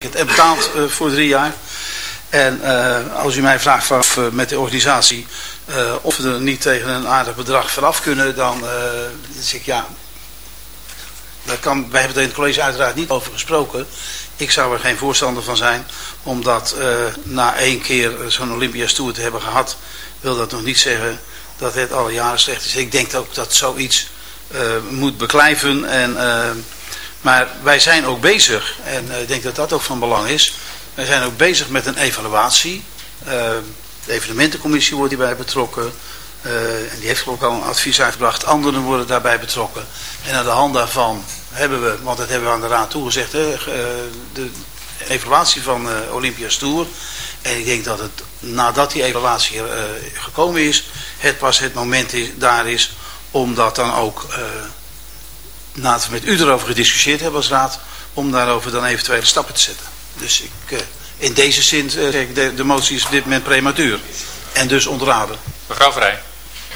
en betaald uh, voor drie jaar. En uh, als u mij vraagt of, uh, met de organisatie of we er niet tegen een aardig bedrag vanaf kunnen, dan zeg ik ja. Daar kan, wij hebben er in het college uiteraard niet over gesproken. Ik zou er geen voorstander van zijn, omdat na één keer zo'n Olympia's Tour te hebben gehad, wil dat nog niet zeggen dat het alle jaren slecht is. Ik denk ook dat zoiets moet beklijven en maar wij zijn ook bezig, en uh, ik denk dat dat ook van belang is. Wij zijn ook bezig met een evaluatie. Uh, de evenementencommissie wordt hierbij betrokken. Uh, en die heeft ook al een advies uitgebracht. Anderen worden daarbij betrokken. En aan de hand daarvan hebben we, want dat hebben we aan de raad toegezegd, de evaluatie van Olympia's Tour. En ik denk dat het nadat die evaluatie gekomen is, het pas het moment is, daar is om dat dan ook nadat we met u erover gediscussieerd hebben als raad, om daarover dan eventuele stappen te zetten. Dus ik, uh, in deze zin uh, zeg de, de motie is op dit moment prematuur. En dus ontraden. Mevrouw Vrij.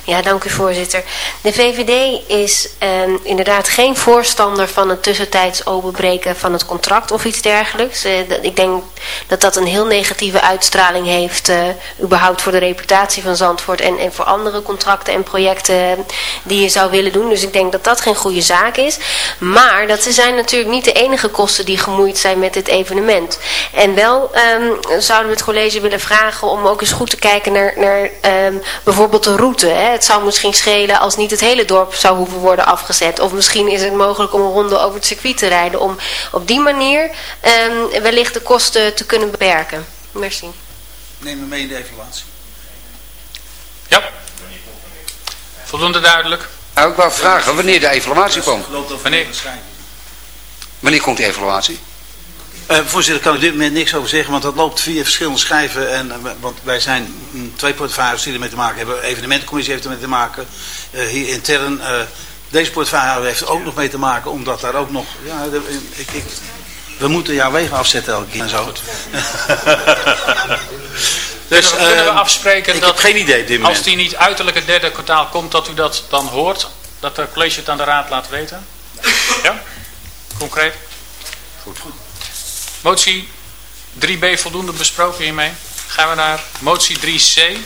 Ja, dank u voorzitter. De VVD is um, inderdaad geen voorstander van het tussentijds openbreken van het contract of iets dergelijks. Uh, ik denk dat dat een heel negatieve uitstraling heeft, uh, überhaupt voor de reputatie van Zandvoort en, en voor andere contracten en projecten die je zou willen doen. Dus ik denk dat dat geen goede zaak is. Maar dat zijn natuurlijk niet de enige kosten die gemoeid zijn met dit evenement. En wel um, zouden we het college willen vragen om ook eens goed te kijken naar, naar um, bijvoorbeeld de route. Hè het zou misschien schelen als niet het hele dorp zou hoeven worden afgezet. Of misschien is het mogelijk om een ronde over het circuit te rijden. Om op die manier um, wellicht de kosten te kunnen beperken. Merci. Neem me mee in de evaluatie. Ja. Voldoende duidelijk. Nou, ik wou vragen wanneer de evaluatie komt. Wanneer? Wanneer komt die evaluatie? Uh, voorzitter, kan ik dit moment niks over zeggen, want dat loopt via verschillende schijven. En, uh, want wij zijn mm, twee portefeuilles die ermee te maken hebben. Evenementencommissie heeft ermee te maken. Uh, hier intern, deze portefeuille heeft er ook nog mee te maken, omdat daar ook nog... Ja, de, ik, ik, we moeten jouw wegen afzetten elke keer en zo. dus, kunnen, we, kunnen we afspreken ik dat heb geen idee dit als die niet uiterlijk het derde kwartaal komt, dat u dat dan hoort? Dat de college het aan de raad laat weten? Ja? Concreet? Goed. Motie 3b voldoende besproken hiermee. Gaan we naar motie 3c.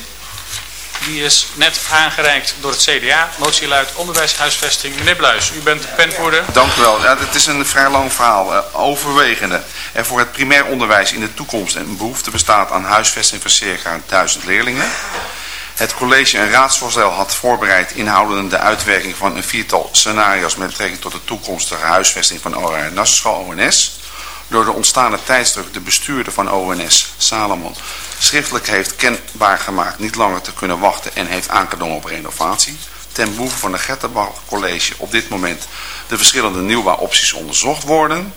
Die is net aangereikt door het CDA. Motie luidt onderwijshuisvesting. Meneer Bluis, u bent de penvoerder. Dank u wel. Ja, het is een vrij lang verhaal. Uh, overwegende. Er voor het primair onderwijs in de toekomst een behoefte bestaat aan huisvesting van circa 1000 leerlingen. Het college een raadsvoorstel had voorbereid inhoudende de uitwerking van een viertal scenario's met betrekking tot de toekomstige huisvesting van Oranje Nassenschool ONS door de ontstaande tijdsdruk de bestuurder van ONS, Salomon, schriftelijk heeft kenbaar gemaakt niet langer te kunnen wachten en heeft aangedongen op renovatie. Ten behoeve van de Getterbach College op dit moment de verschillende nieuwbouwopties onderzocht worden.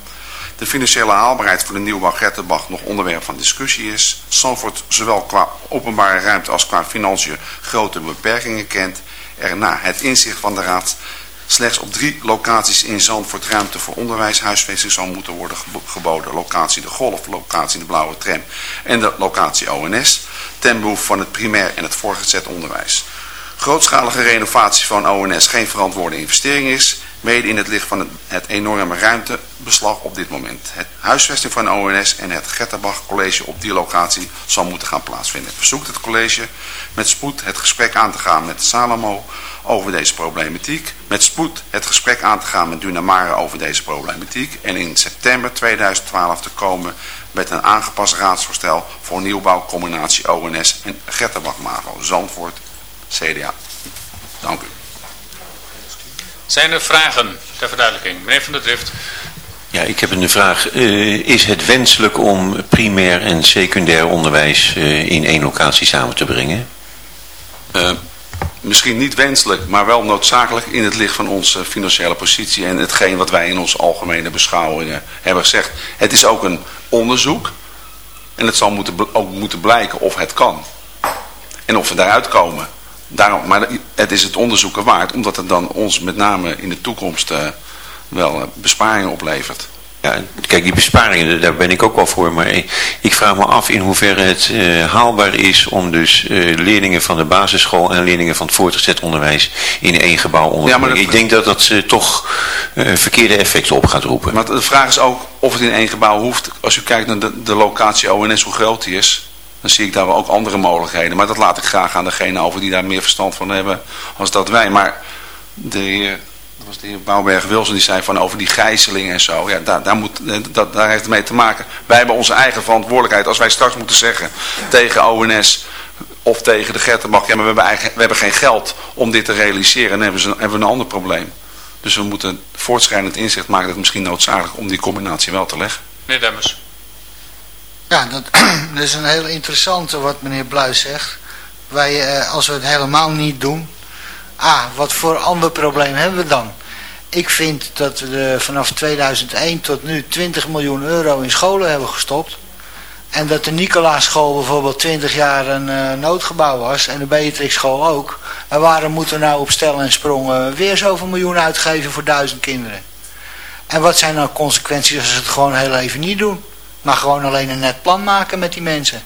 De financiële haalbaarheid voor de nieuwbouw Getterbach nog onderwerp van discussie is. Zandvoort zowel qua openbare ruimte als qua financiën grote beperkingen kent. Erna het inzicht van de Raad slechts op drie locaties in Zandvoort ruimte voor onderwijshuisvesting zal moeten worden geboden. Locatie de Golf, locatie de Blauwe Tram en de locatie ONS ten behoeve van het primair en het voorgezet onderwijs. Grootschalige renovatie van ONS geen verantwoorde investering is, mede in het licht van het enorme ruimtebeslag op dit moment. Het huisvesting van ONS en het Getterbach College op die locatie zal moeten gaan plaatsvinden. verzoekt het college met spoed het gesprek aan te gaan met Salomo over deze problematiek. Met spoed het gesprek aan te gaan met Dunamare over deze problematiek. En in september 2012 te komen met een aangepast raadsvoorstel voor nieuwbouw combinatie ONS en Getterbach-Mavo. Zandvoort, CDA. Dank u. Zijn er vragen ter verduidelijking? Meneer Van der Drift. Ja, ik heb een vraag. Uh, is het wenselijk om primair en secundair onderwijs uh, in één locatie samen te brengen? Uh, misschien niet wenselijk, maar wel noodzakelijk in het licht van onze financiële positie en hetgeen wat wij in onze algemene beschouwingen hebben gezegd. Het is ook een onderzoek en het zal moeten, ook moeten blijken of het kan en of we daaruit komen. Daarom, maar het is het onderzoeken waard, omdat het dan ons met name in de toekomst uh, wel uh, besparingen oplevert. Ja, kijk, die besparingen, daar ben ik ook wel voor. Maar ik vraag me af in hoeverre het uh, haalbaar is om dus uh, leerlingen van de basisschool en leerlingen van het voortgezet onderwijs in één gebouw onder te brengen. Ik denk dat dat toch verkeerde effecten op gaat roepen. Maar de vraag is ook of het in één gebouw hoeft. Als u kijkt naar de, de locatie ONS, hoe groot die is, dan zie ik daar wel ook andere mogelijkheden. Maar dat laat ik graag aan degene over die daar meer verstand van hebben als dat wij. Maar de heer dat was de heer Bouwberg-Wilson, die zei van over die gijzeling en zo. Ja, daar, daar, moet, dat, daar heeft het mee te maken. Wij hebben onze eigen verantwoordelijkheid. Als wij straks moeten zeggen tegen ONS of tegen de Gertenbach, ja, maar we hebben, eigen, we hebben geen geld om dit te realiseren. Dan hebben we een ander probleem. Dus we moeten voortschrijdend inzicht maken dat het misschien noodzakelijk om die combinatie wel te leggen. Meneer Demmers. Ja, dat, is een heel interessante wat meneer Bluis zegt. Wij, eh, als we het helemaal niet doen, Ah, wat voor ander probleem hebben we dan? Ik vind dat we vanaf 2001 tot nu 20 miljoen euro in scholen hebben gestopt. En dat de Nicolaas-school bijvoorbeeld 20 jaar een uh, noodgebouw was. En de Beatrix-school ook. En waarom moeten we nou op stel en sprongen weer zoveel miljoen uitgeven voor duizend kinderen? En wat zijn nou consequenties als ze het gewoon heel even niet doen? Maar gewoon alleen een net plan maken met die mensen.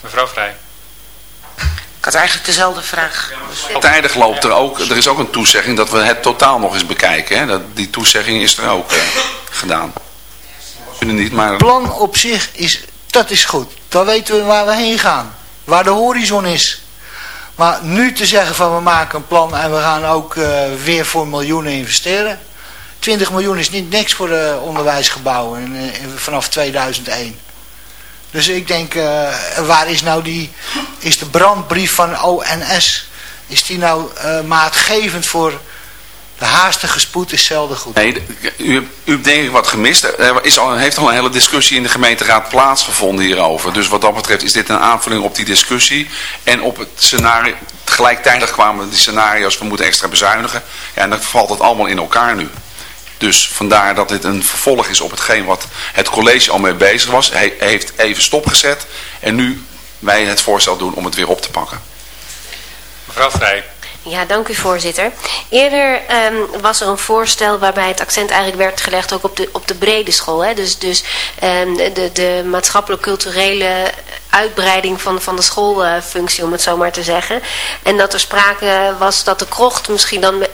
Mevrouw Vrij. Ik had eigenlijk dezelfde vraag. Tijdig loopt er ook, er is ook een toezegging dat we het totaal nog eens bekijken. Hè? Dat, die toezegging is er ook uh, gedaan. Niet, maar... Het plan op zich is, dat is goed. Dan weten we waar we heen gaan. Waar de horizon is. Maar nu te zeggen van we maken een plan en we gaan ook uh, weer voor miljoenen investeren. 20 miljoen is niet niks voor de onderwijsgebouwen in, in, vanaf 2001. Dus ik denk, uh, waar is nou die, is de brandbrief van ONS, is die nou maatgevend voor de haastige spoed is zelden goed? Nee, u, u hebt denk ik wat gemist. Er is al, heeft al een hele discussie in de gemeenteraad plaatsgevonden hierover. Dus wat dat betreft is dit een aanvulling op die discussie. En op het scenario, gelijktijdig kwamen die scenario's, we moeten extra bezuinigen. Ja, en dan valt het allemaal in elkaar nu. Dus vandaar dat dit een vervolg is op hetgeen wat het college al mee bezig was. Hij heeft even stopgezet en nu wij het voorstel doen om het weer op te pakken. Mevrouw Vrij. Ja, dank u voorzitter. Eerder um, was er een voorstel waarbij het accent eigenlijk werd gelegd ook op de, op de brede school. Hè? Dus, dus um, de, de maatschappelijk-culturele uitbreiding van, van de schoolfunctie, om het zo maar te zeggen. En dat er sprake was dat de krocht misschien dan uh,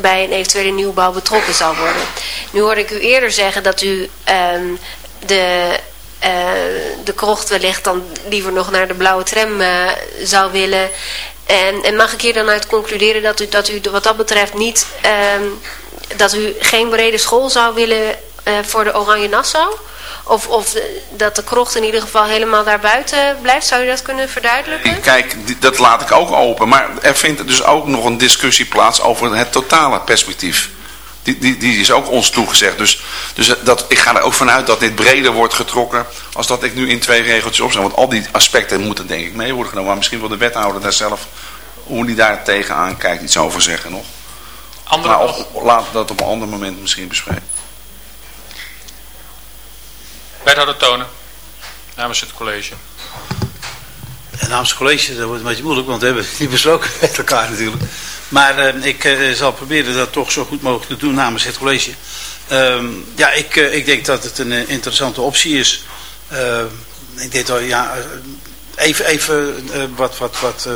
bij een eventuele nieuwbouw betrokken zou worden. Nu hoorde ik u eerder zeggen dat u de, uh, de krocht wellicht dan liever nog naar de blauwe tram uh, zou willen. En, en, mag ik hier dan uit concluderen dat u, dat u wat dat betreft niet, dat u geen brede school zou willen voor de Oranje Nassau? Of, of dat de krocht in ieder geval helemaal daarbuiten blijft. Zou je dat kunnen verduidelijken? Kijk, dat laat ik ook open. Maar er vindt dus ook nog een discussie plaats over het totale perspectief. Die, die, die is ook ons toegezegd. Dus, dus dat, ik ga er ook vanuit dat dit breder wordt getrokken als dat ik nu in twee regeltjes opzet. Want al die aspecten moeten denk ik mee worden genomen. Maar misschien wil de wethouder daar zelf, hoe die daar tegenaan kijkt, iets over zeggen nog. Andere maar op, laten we dat op een ander moment misschien bespreken. Wethouder Tonen, namens het college. En namens het college, dat wordt een beetje moeilijk, want we hebben het niet besproken met elkaar natuurlijk. Maar uh, ik uh, zal proberen dat toch zo goed mogelijk te doen namens het college. Uh, ja, ik, ik denk dat het een interessante optie is. ik denk dat, ja, even, even wat, wat, wat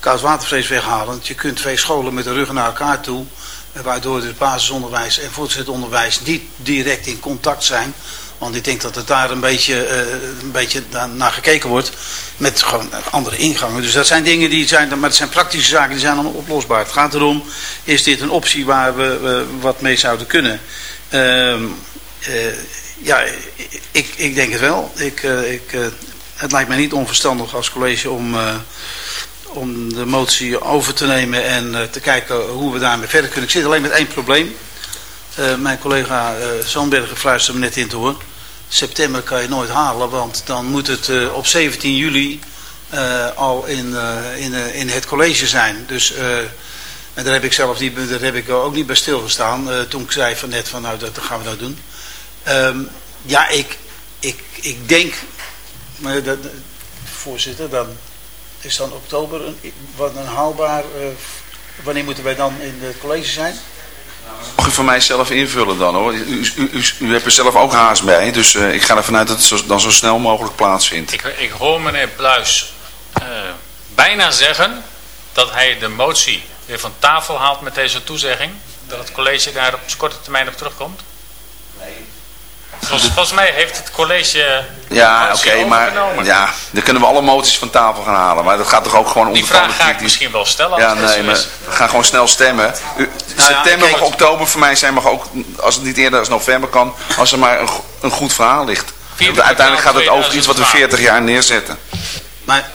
koudwatervrees weghalen. Want je kunt twee scholen met de ruggen naar elkaar toe, waardoor het basisonderwijs en voortgezet onderwijs niet direct in contact zijn. Want ik denk dat het daar een beetje, uh, een beetje naar gekeken wordt. Met gewoon andere ingangen. Dus dat zijn dingen die zijn, maar het zijn praktische zaken die zijn dan oplosbaar. Het gaat erom, is dit een optie waar we uh, wat mee zouden kunnen? Uh, ja, ik, ik denk het wel. Ik, ik, het lijkt mij niet onverstandig als college om, om de motie over te nemen en te kijken hoe we daarmee verder kunnen. Ik zit alleen met één probleem. Uh, mijn collega uh, Zandbergen fluisterde me net in te horen. September kan je nooit halen, want dan moet het uh, op 17 juli al in, in, in het college zijn. Dus en daar heb ik zelf niet, daar heb ik ook niet bij stilgestaan. toen ik zei van net van nou dat, gaan we nou doen. Um, ja, ik, ik, ik denk, maar dat, voorzitter, dan is dan oktober een, wat een haalbaar, wanneer moeten wij dan in het college zijn? Mag u van mij zelf invullen dan hoor. U, u, u, u hebt er zelf ook haast bij, dus uh, ik ga ervan uit dat het zo, dan zo snel mogelijk plaatsvindt. Ik, ik hoor meneer Bluis uh, bijna zeggen dat hij de motie weer van tafel haalt met deze toezegging. Dat het college daar op korte termijn op terugkomt. Volgens, volgens, mij heeft het college... Ja, oké, okay, maar ja, dan kunnen we alle moties van tafel gaan halen. Maar dat gaat toch ook gewoon om Die vraag ga ik misschien wel stellen. Ja, nee, maar we gaan gewoon snel stemmen. U, nou september ja, mag oktober voor mij zijn, mag ook, als het niet eerder als november kan, als er maar een, een goed verhaal ligt. Uiteindelijk gaat het over iets wat we 40 jaar neerzetten. Maar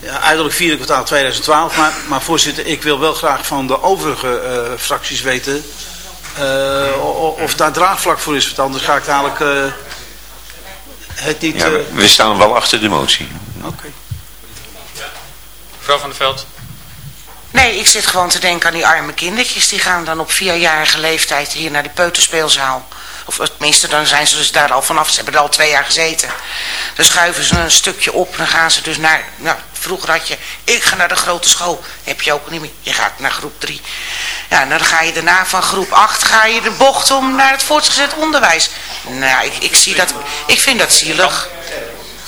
ja, eigenlijk vierde kwartaal 2012. Maar, maar voorzitter, ik wil wel graag van de overige uh, fracties weten uh, of daar draagvlak voor is. Want anders ga ik dadelijk uh, het niet... Ja, we staan wel achter de motie. Oké. Okay. Mevrouw van der Veld. Nee, ik zit gewoon te denken aan die arme kindertjes. Die gaan dan op vierjarige leeftijd hier naar de peuterspeelzaal. Of tenminste, dan zijn ze dus daar al vanaf. Ze hebben er al twee jaar gezeten. Dan schuiven ze een stukje op. Dan gaan ze dus naar... Nou, vroeger had je... Ik ga naar de grote school. Heb je ook niet meer. Je gaat naar groep 3. Ja, en dan ga je daarna van groep 8... Ga je de bocht om naar het voortgezet onderwijs. Nou, ik, ik zie dat... Ik vind dat zielig.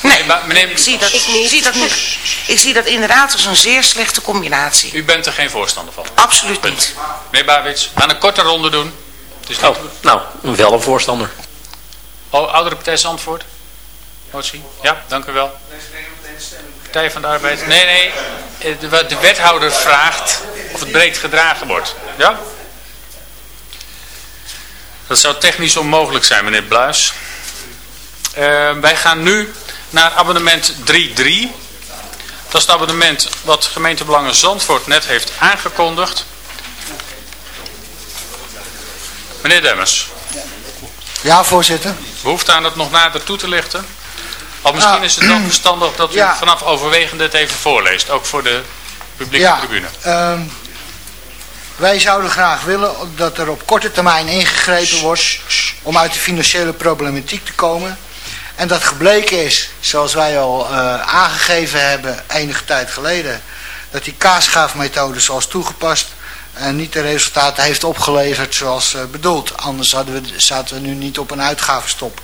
Nee, meneer, ik, zie dat, ik, ik, zie dat niet. Ik zie dat inderdaad als een zeer slechte combinatie. U bent er geen voorstander van? Absoluut niet. Meneer Babits, we gaan een korte ronde doen. Dus oh, nou, wel een voorstander. Oh, oudere partij Zandvoort? Motie? Ja, dank u wel. Partij van de Arbeid? Nee, nee. Eh, de, de wethouder vraagt of het breed gedragen wordt. Ja? Dat zou technisch onmogelijk zijn, meneer Bluis. Uh, wij gaan nu naar abonnement 3.3. Dat is het abonnement wat gemeentebelangen Zandvoort net heeft aangekondigd. Meneer Demmers. Ja, voorzitter. Behoefte aan het nog nader toe te lichten? Al misschien nou, is het dan verstandig dat u vanaf overwegende het even voorleest. Ook voor de publieke ja, tribune. Uh, wij zouden graag willen dat er op korte termijn ingegrepen wordt om uit de financiële problematiek te komen. En dat gebleken is, zoals wij al uh, aangegeven hebben enige tijd geleden, dat die kaasschaafmethode zoals toegepast en niet de resultaten heeft opgeleverd zoals uh, bedoeld. Anders hadden we, zaten we nu niet op een uitgavenstop.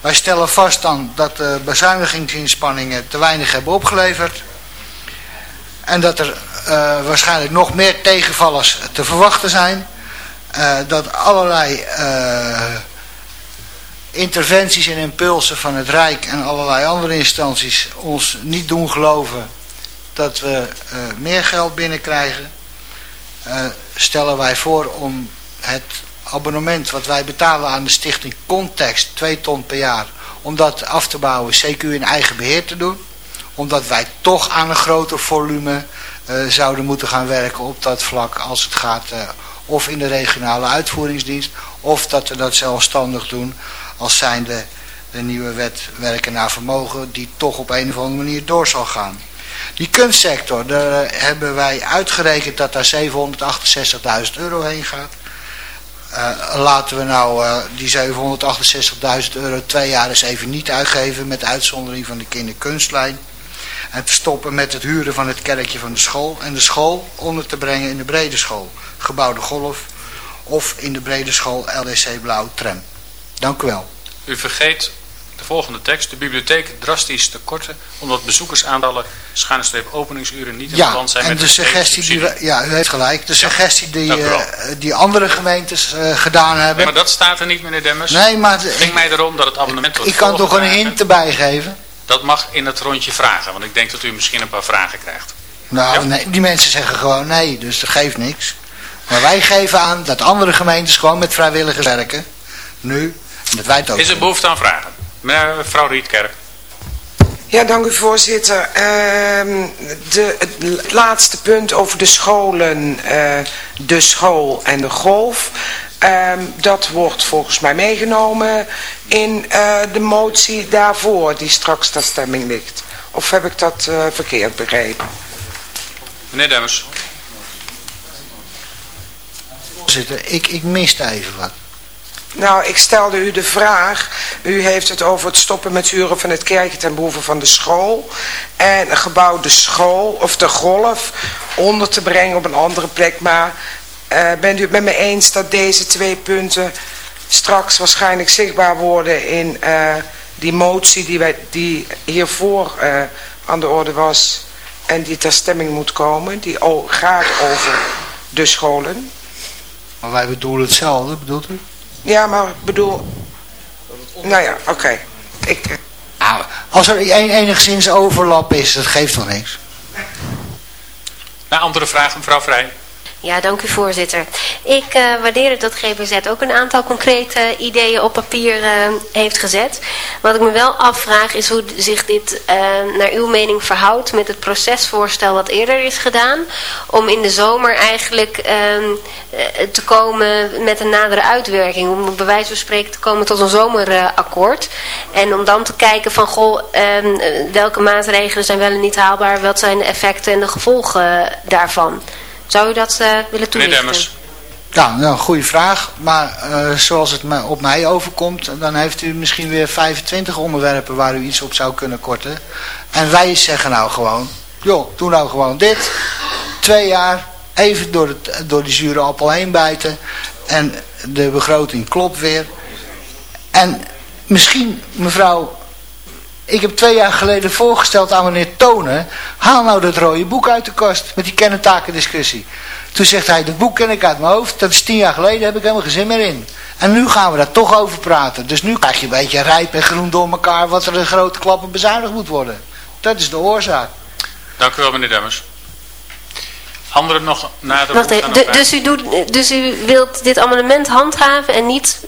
Wij stellen vast dan dat de bezuinigingsinspanningen te weinig hebben opgeleverd. En dat er uh, waarschijnlijk nog meer tegenvallers te verwachten zijn. Dat allerlei interventies en impulsen van het Rijk en allerlei andere instanties ons niet doen geloven dat we meer geld binnenkrijgen. Uh, stellen wij voor om het abonnement wat wij betalen aan de stichting Context, 2 ton per jaar, om dat af te bouwen, CQ in eigen beheer te doen. Omdat wij toch aan een groter volume uh, zouden moeten gaan werken op dat vlak als het gaat uh, of in de regionale uitvoeringsdienst, of dat we dat zelfstandig doen als zijnde de nieuwe wet werken naar vermogen die toch op een of andere manier door zal gaan. Die kunstsector, daar hebben wij uitgerekend dat daar 768.000 euro heen gaat. Uh, laten we nou uh, die 768.000 euro twee jaar eens even niet uitgeven met uitzondering van de kinderkunstlijn. En te stoppen met het huren van het kerkje van de school en de school onder te brengen in de brede school. Gebouwde golf of in de brede school LDC Blauw Tram. Dank u wel. U vergeet de volgende tekst. De bibliotheek drastisch tekorten omdat bezoekersaantallen schuine openingsuren niet in ja, verband zijn met de suggestie die we, Ja, u heeft gelijk. De suggestie die, uh, die andere gemeentes uh, gedaan hebben. Nee, maar dat staat er niet meneer Demmers. Nee, maar... Het ging mij erom dat het abonnement Ik kan toch een hint erbij geven? Dat mag in het rondje vragen, want ik denk dat u misschien een paar vragen krijgt. Nou, ja? nee, die mensen zeggen gewoon nee, dus dat geeft niks. Maar wij geven aan dat andere gemeentes gewoon met vrijwilligers werken. Nu. En dat wij het ook Is er behoefte aan vragen? Mevrouw Rietkerk. Ja, dank u voorzitter. Uh, de, het laatste punt over de scholen, uh, de school en de golf. Uh, dat wordt volgens mij meegenomen in uh, de motie daarvoor die straks ter stemming ligt. Of heb ik dat uh, verkeerd begrepen? Meneer Demmers. Voorzitter, ik, ik miste even wat. Nou, ik stelde u de vraag. U heeft het over het stoppen met huren van het kerkje ten behoeve van de school. En een gebouwde school, of de golf, onder te brengen op een andere plek. Maar Uh, bent u het met me eens dat deze twee punten straks waarschijnlijk zichtbaar worden in uh, die motie die, wij, die hiervoor uh, aan de orde was en die ter stemming moet komen, die gaat over de scholen? Maar wij bedoelen hetzelfde, bedoelt u? Ja, maar ik bedoel... Nou ja, oké. Ik... Nou, als er enigszins overlap is, dat geeft toch niks. Naar andere vragen, mevrouw Vrij. Ja, dank u voorzitter. Ik uh, waardeer het dat GBZ ook een aantal concrete ideeën op papier uh, heeft gezet. Wat ik me wel afvraag is hoe zich dit uh, naar uw mening verhoudt met het procesvoorstel wat eerder is gedaan. Om in de zomer eigenlijk ehm, te komen met een nadere uitwerking. Om bij wijze van spreken te komen tot een zomerakkoord. en om dan te kijken van goh, ehm, welke maatregelen zijn wel en niet haalbaar. Wat zijn de effecten en de gevolgen daarvan. Zou u dat uh, willen toelichten? Ja, nou, goede vraag. Maar uh, zoals het op mij overkomt, dan heeft u misschien weer 25 onderwerpen waar u iets op zou kunnen korten. En wij zeggen nou gewoon, joh, doe nou gewoon dit. Twee jaar, even door, het, door die zure appel heen bijten. En de begroting klopt weer. En misschien, mevrouw ik heb twee jaar geleden voorgesteld aan meneer Tonen, haal nou dat rode boek uit de kast met die kennentakendiscussie. Toen zegt hij, dat boek ken ik uit mijn hoofd, dat is tien jaar geleden, heb ik helemaal geen zin meer in. En nu gaan we daar toch over praten. Dus nu krijg je een beetje rijp en groen door elkaar wat er een grote klappen bezuinigd moet worden. Dat is de oorzaak. Dank u wel meneer Demmers. Anderen nog naar de Wacht dus, u doet, dus u wilt dit amendement handhaven en niet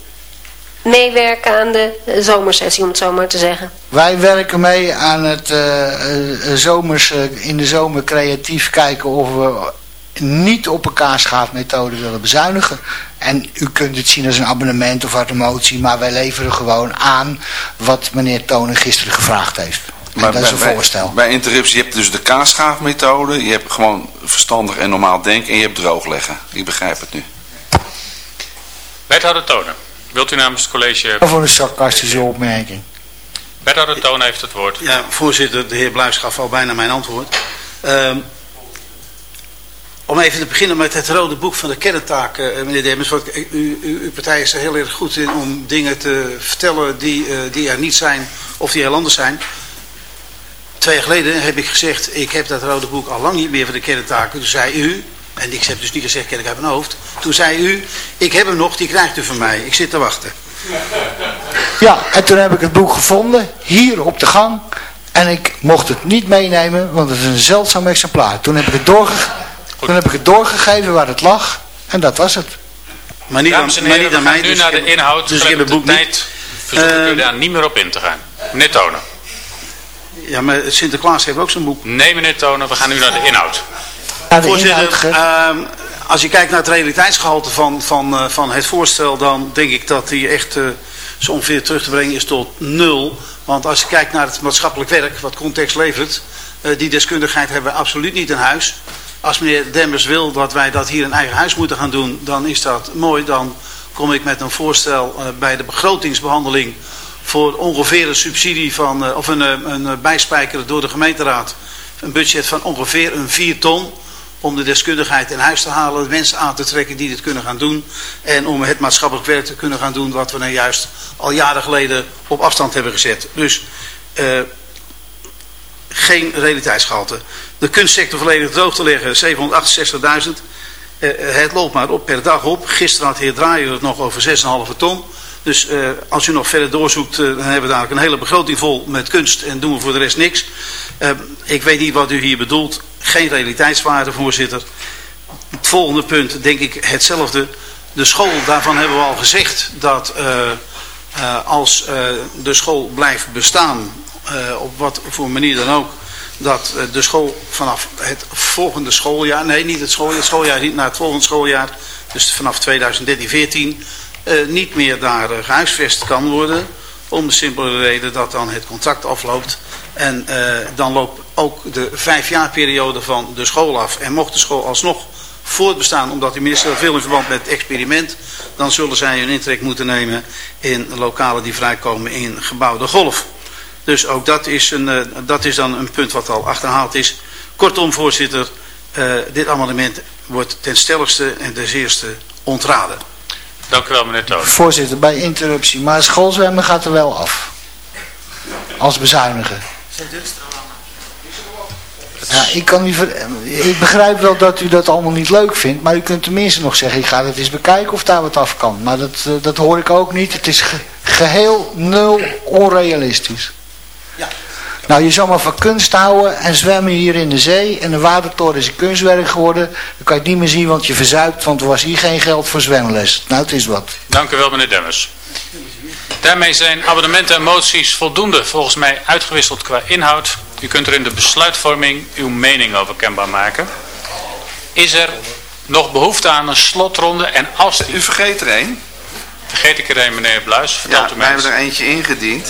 meewerken aan de zomersessie, om het zo maar te zeggen? Wij werken mee aan het uh, zomers, uh, in de zomer creatief kijken of we niet op een kaarschaafmethode willen bezuinigen. En u kunt het zien als een abonnement of uit een motie, maar wij leveren gewoon aan wat meneer Tonen gisteren gevraagd heeft. Maar dat is een bij, voorstel. Bij interruptie, je hebt dus de kaasschaafmethode, je hebt gewoon verstandig en normaal denken en je hebt droogleggen. Ik begrijp het nu. Wethouder Tonen. Wilt u namens het college... Of een sarcastische opmerking. Wethouder Toon heeft het woord. Ja, voorzitter, de heer Bluis gaf al bijna mijn antwoord. Um, om even te beginnen met het rode boek van de kerntaken, uh, meneer Demmers. Want u, u, uw partij is er heel erg goed in om dingen te vertellen die, uh, die er niet zijn of die heel anders zijn. Twee jaar geleden heb ik gezegd, ik heb dat rode boek al lang niet meer van de kerntaken. Toen zei u, en ik heb dus niet gezegd, ken ik uit mijn hoofd. Toen zei u, ik heb hem nog, die krijgt u van mij. Ik zit te wachten. Ja, en toen heb ik het boek gevonden, hier op de gang. En ik mocht het niet meenemen, want het is een zeldzaam exemplaar. Toen heb ik het, doorge toen heb ik het doorgegeven waar het lag. En dat was het. Maar niet, aan, maar niet aan mij. nu dus naar de inhoud. Dus ik heb het boek tijd. Verzoek ik u ehm, daar niet meer op in te gaan. Meneer Tonen. Ja, maar Sinterklaas heeft ook zijn boek. Nee, meneer Tonen, we gaan nu naar de inhoud. Voorzitter, uh, als je kijkt naar het realiteitsgehalte van, van, uh, van het voorstel, dan denk ik dat die echt uh, zo ongeveer terug te brengen is tot nul. Want als je kijkt naar het maatschappelijk werk, wat context levert, uh, die deskundigheid hebben we absoluut niet in huis. Als meneer Demmers wil dat wij dat hier in eigen huis moeten gaan doen, dan is dat mooi. Dan kom ik met een voorstel bij de begrotingsbehandeling voor ongeveer een subsidie van, of een, een bijspijkeren door de gemeenteraad. Een budget van ongeveer een 4 ton om de deskundigheid in huis te halen, de mensen aan te trekken die dit kunnen gaan doen. En om het maatschappelijk werk te kunnen gaan doen wat we nou juist al jaren geleden op afstand hebben gezet. Dus uh, geen realiteitsgehalte. De kunstsector volledig droog te leggen, 768.000. Uh, het loopt maar op per dag op. Gisteren had heer Draaier het nog over 6,5 ton. Dus als u nog verder doorzoekt, dan hebben we dadelijk een hele begroting vol met kunst en doen we voor de rest niks. Ik weet niet wat u hier bedoelt. Geen realiteitswaarde, voorzitter. Het volgende punt, denk ik hetzelfde. De school, daarvan hebben we al gezegd dat als de school blijft bestaan, op wat voor manier dan ook, dat de school vanaf het volgende schooljaar, nee niet het schooljaar, het schooljaar niet naar het volgende schooljaar, dus vanaf 2013-14 uh, niet meer daar gehuisvest kan worden. Om de simpele reden dat dan het contract afloopt. En uh, dan loopt ook de vijfjaarperiode van de school af. En mocht de school alsnog voortbestaan, omdat de minister veel in verband met het experiment, dan zullen zij hun intrek moeten nemen in lokalen die vrijkomen in gebouwde golf. Dus ook dat is, een, dat is dan een punt wat al achterhaald is. Kortom, voorzitter, dit amendement wordt ten stelligste en ten zeerste ontraden. Dank u wel, meneer Toon. Voorzitter, bij interruptie. Maar schoolzwemmen gaat er wel af. Als bezuinigen. Ja, ik, kan niet ik begrijp wel dat u dat allemaal niet leuk vindt, maar u kunt tenminste nog zeggen, ik ga het eens bekijken of daar wat af kan. Maar dat, eh, dat hoor ik ook niet. Het is geheel nul onrealistisch. Ja. Nou, je zou maar van kunst houden en zwemmen hier in de zee. En de watertoren is een kunstwerk geworden. Dan kan je het niet meer zien, want je verzuipt, want er was hier geen geld voor zwemles. Nou, het is wat. Dank u wel, meneer Demmers. Daarmee zijn abonnementen en moties voldoende volgens mij uitgewisseld qua inhoud. U kunt er in de besluitvorming uw mening over kenbaar maken. Is er nog behoefte aan een slotronde en als... U vergeet er één. Vergeet ik er één, meneer Bluis? Vertelt ja, wij hebben er eentje ingediend.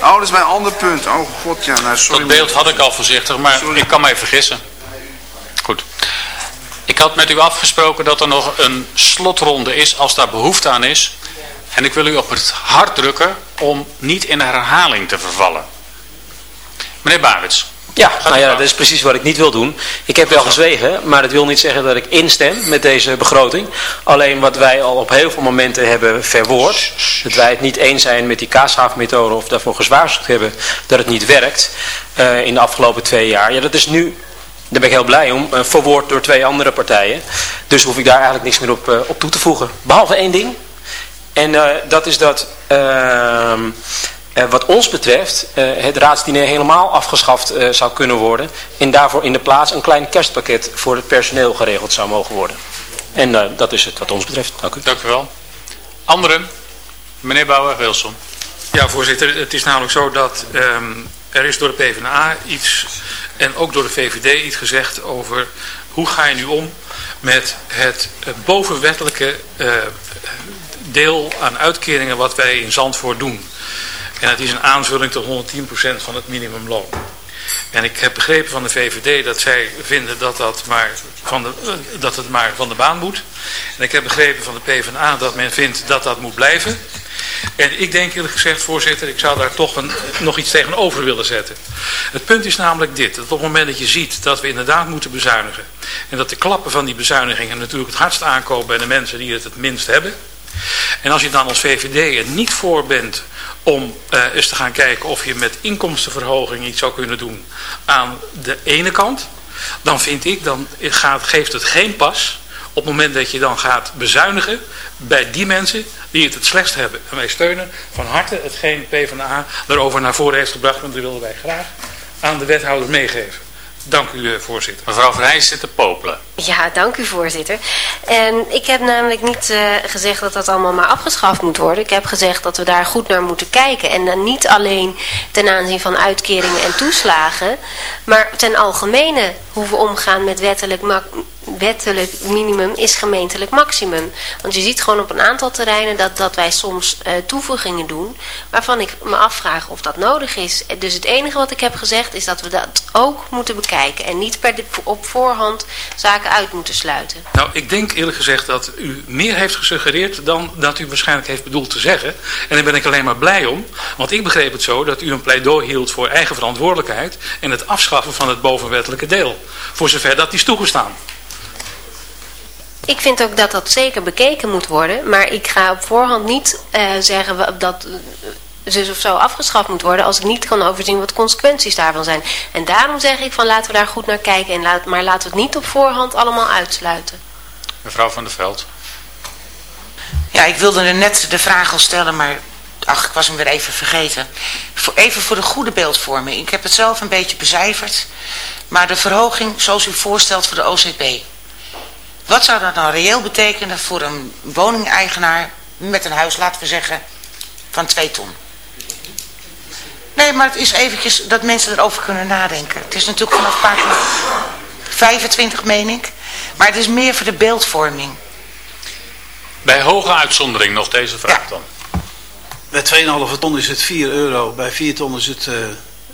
Oh, dat is mijn ander punt. Oh god, ja, nou sorry. Dat beeld had ik al voorzichtig, maar ik kan mij vergissen. Goed. Ik had met u afgesproken dat er nog een slotronde is als daar behoefte aan is. En ik wil u op het hart drukken om niet in herhaling te vervallen. Meneer Barwits. Ja, nou ja, dat is precies wat ik niet wil doen. Ik heb wel gezwegen, maar dat wil niet zeggen dat ik instem met deze begroting. Alleen wat wij al op heel veel momenten hebben verwoord, dat wij het niet eens zijn met die kaashaafmethode of daarvoor gezwaarschuwd hebben dat het niet werkt uh, in de afgelopen twee jaar. Ja, dat is nu, daar ben ik heel blij om, uh, verwoord door twee andere partijen. Dus hoef ik daar eigenlijk niks meer op, uh, op toe te voegen. Behalve één ding. En dat is dat ehm, uh, wat ons betreft uh, het raadsdiner helemaal afgeschaft uh, zou kunnen worden. En daarvoor in de plaats een klein kerstpakket voor het personeel geregeld zou mogen worden. En dat is het wat ons betreft. Dank u. Dank u wel. Anderen? Meneer Bouwer-Wilson. Ja, voorzitter. Het is namelijk zo dat um, er is door de PvdA iets en ook door de VVD iets gezegd over hoe ga je nu om met het bovenwettelijke deel aan uitkeringen wat wij in Zandvoort doen. En het is een aanvulling tot 110% van het minimumloon. En ik heb begrepen van de VVD dat zij vinden dat, dat, maar van de, eh, dat het maar van de baan moet. En ik heb begrepen van de PvdA dat men vindt dat dat moet blijven. En ik denk eerlijk gezegd, voorzitter, ik zou daar toch een, nog iets tegenover willen zetten. Het punt is namelijk dit, dat op het moment dat je ziet dat we inderdaad moeten bezuinigen. En dat de klappen van die bezuinigingen natuurlijk het hardst aankomen bij de mensen die het het minst hebben. En als je dan als VVD er niet voor bent om uh, eens te gaan kijken of je met inkomstenverhoging iets zou kunnen doen aan de ene kant, dan vind ik, dan gaat, geeft het geen pas op het moment dat je dan gaat bezuinigen bij die mensen die het het slechtst hebben. En wij steunen van harte hetgeen PvdA daarover naar voren heeft gebracht, want dat willen wij graag aan de wethouder meegeven. Dank u, eh, voorzitter. Mevrouw Vrijs zit te popelen. Ja, dank u, voorzitter. En ik heb namelijk niet uh, gezegd dat dat allemaal maar afgeschaft moet worden. Ik heb gezegd dat we daar goed naar moeten kijken. En dan niet alleen ten aanzien van uitkeringen en toeslagen, maar ten algemene hoe we omgaan met wettelijk wettelijk minimum is gemeentelijk maximum. Want je ziet gewoon op een aantal terreinen dat, dat wij soms uh, toevoegingen doen waarvan ik me afvraag of dat nodig is. Dus het enige wat ik heb gezegd is dat we dat ook moeten bekijken en niet per op voorhand zaken uit moeten sluiten. Nou, ik denk eerlijk gezegd dat u meer heeft gesuggereerd dan dat u waarschijnlijk heeft bedoeld te zeggen. En daar ben ik alleen maar blij om, want ik begreep het zo dat u een pleidooi hield voor eigen verantwoordelijkheid en het afschaffen van het bovenwettelijke deel. Voor zover dat is toegestaan. Ik vind ook dat dat zeker bekeken moet worden. Maar ik ga op voorhand niet uh, zeggen dat zus of zo afgeschaft moet worden... als ik niet kan overzien wat de consequenties daarvan zijn. En daarom zeg ik van laten we daar goed naar kijken. En laat, maar laten we het niet op voorhand allemaal uitsluiten. Mevrouw van der Veld. Ja, ik wilde er net de vraag al stellen, maar ach, ik was hem weer even vergeten. Even voor de goede beeldvorming. Ik heb het zelf een beetje becijferd. Maar de verhoging zoals u voorstelt voor de OCP... Wat zou dat nou reëel betekenen voor een woningeigenaar met een huis, laten we zeggen, van 2 ton? Nee, maar het is eventjes dat mensen erover kunnen nadenken. Het is natuurlijk vanaf pagina 25, meen ik. Maar het is meer voor de beeldvorming. Bij hoge uitzondering nog deze vraag dan. Bij 2,5 ton is het 4 euro. Bij 4 ton is het uh, eh,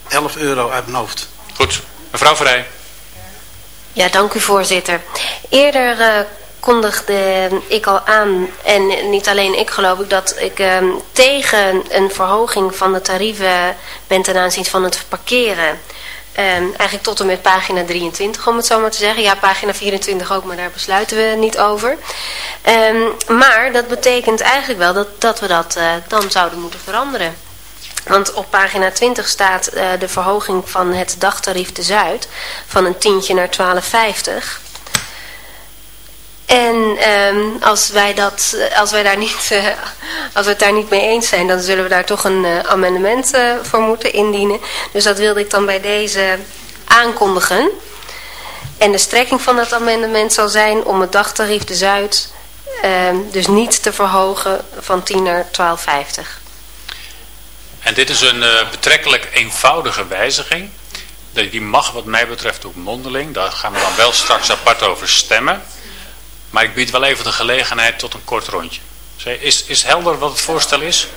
11 euro uit mijn hoofd. Goed. Mevrouw Vrij. Ja, dank u voorzitter. Eerder uh, kondigde ik al aan, en niet alleen ik geloof ik, dat ik uh, tegen een verhoging van de tarieven ben ten aanzien van het parkeren. Ehm, eigenlijk tot en met pagina 23, om het zo maar te zeggen. Ja, pagina 24 ook, maar daar besluiten we niet over. Ehm, maar dat betekent eigenlijk wel dat, dat we dat uh, dan zouden moeten veranderen. Want op pagina 20 staat uh, de verhoging van het dagtarief de Zuid van een tientje naar 12,50. En um, als, wij dat, als, wij daar niet, uh, als we het daar niet mee eens zijn, dan zullen we daar toch een amendement voor moeten indienen. Dus dat wilde ik dan bij deze aankondigen. En de strekking van dat amendement zal zijn om het dagtarief de Zuid ehm, dus niet te verhogen van 10 naar 12,50. En dit is een betrekkelijk eenvoudige wijziging. Die mag wat mij betreft ook mondeling. Daar gaan we dan wel straks apart over stemmen. Maar ik bied wel even de gelegenheid tot een kort rondje. Is, is helder wat het voorstel is?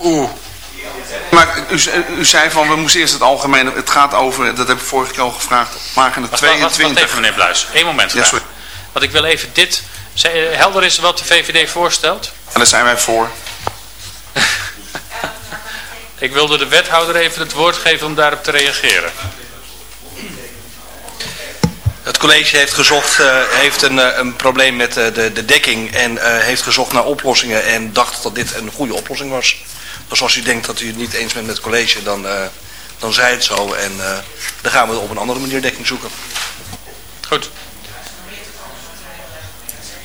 Oeh. Maar u, u, zei van, we moesten eerst het algemene, het gaat over, dat heb ik vorige keer al gevraagd, pagina 22. Wacht, even meneer Bluis, Eén moment graag. Ja, Want ik wil even dit, helder is wat de VVD voorstelt? En daar zijn wij voor. ik wilde de wethouder even het woord geven om daarop te reageren. Het college heeft gezocht, uh, heeft een, uh, een probleem met uh, de, de dekking en heeft gezocht naar oplossingen en dacht dat dit een goede oplossing was. Dus als u denkt dat u het niet eens bent met het college, dan, dan zij het zo en dan gaan we op een andere manier dekking zoeken. Goed.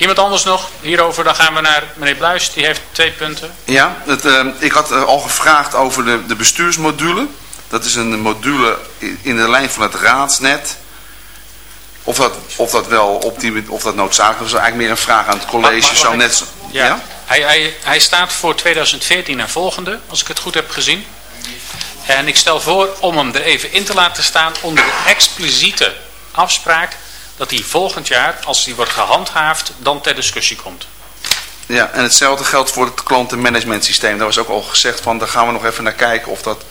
Iemand anders nog hierover? Dan gaan we naar meneer Bluis, die heeft twee punten. Ja, het, ik had al gevraagd over de, de bestuursmodule. Dat is een module in de lijn van het raadsnet of dat, of dat wel op die, of dat noodzakelijk is, eigenlijk meer een vraag aan het college. zo net, ja, ja? Hij, hij, hij staat voor 2014 en volgende, als ik het goed heb gezien. En ik stel voor om hem er even in te laten staan onder de expliciete afspraak dat hij volgend jaar, als die wordt gehandhaafd, dan ter discussie komt. Ja, en hetzelfde geldt voor het klantenmanagement systeem. Daar was ook al gezegd van, daar gaan we nog even naar kijken of dat...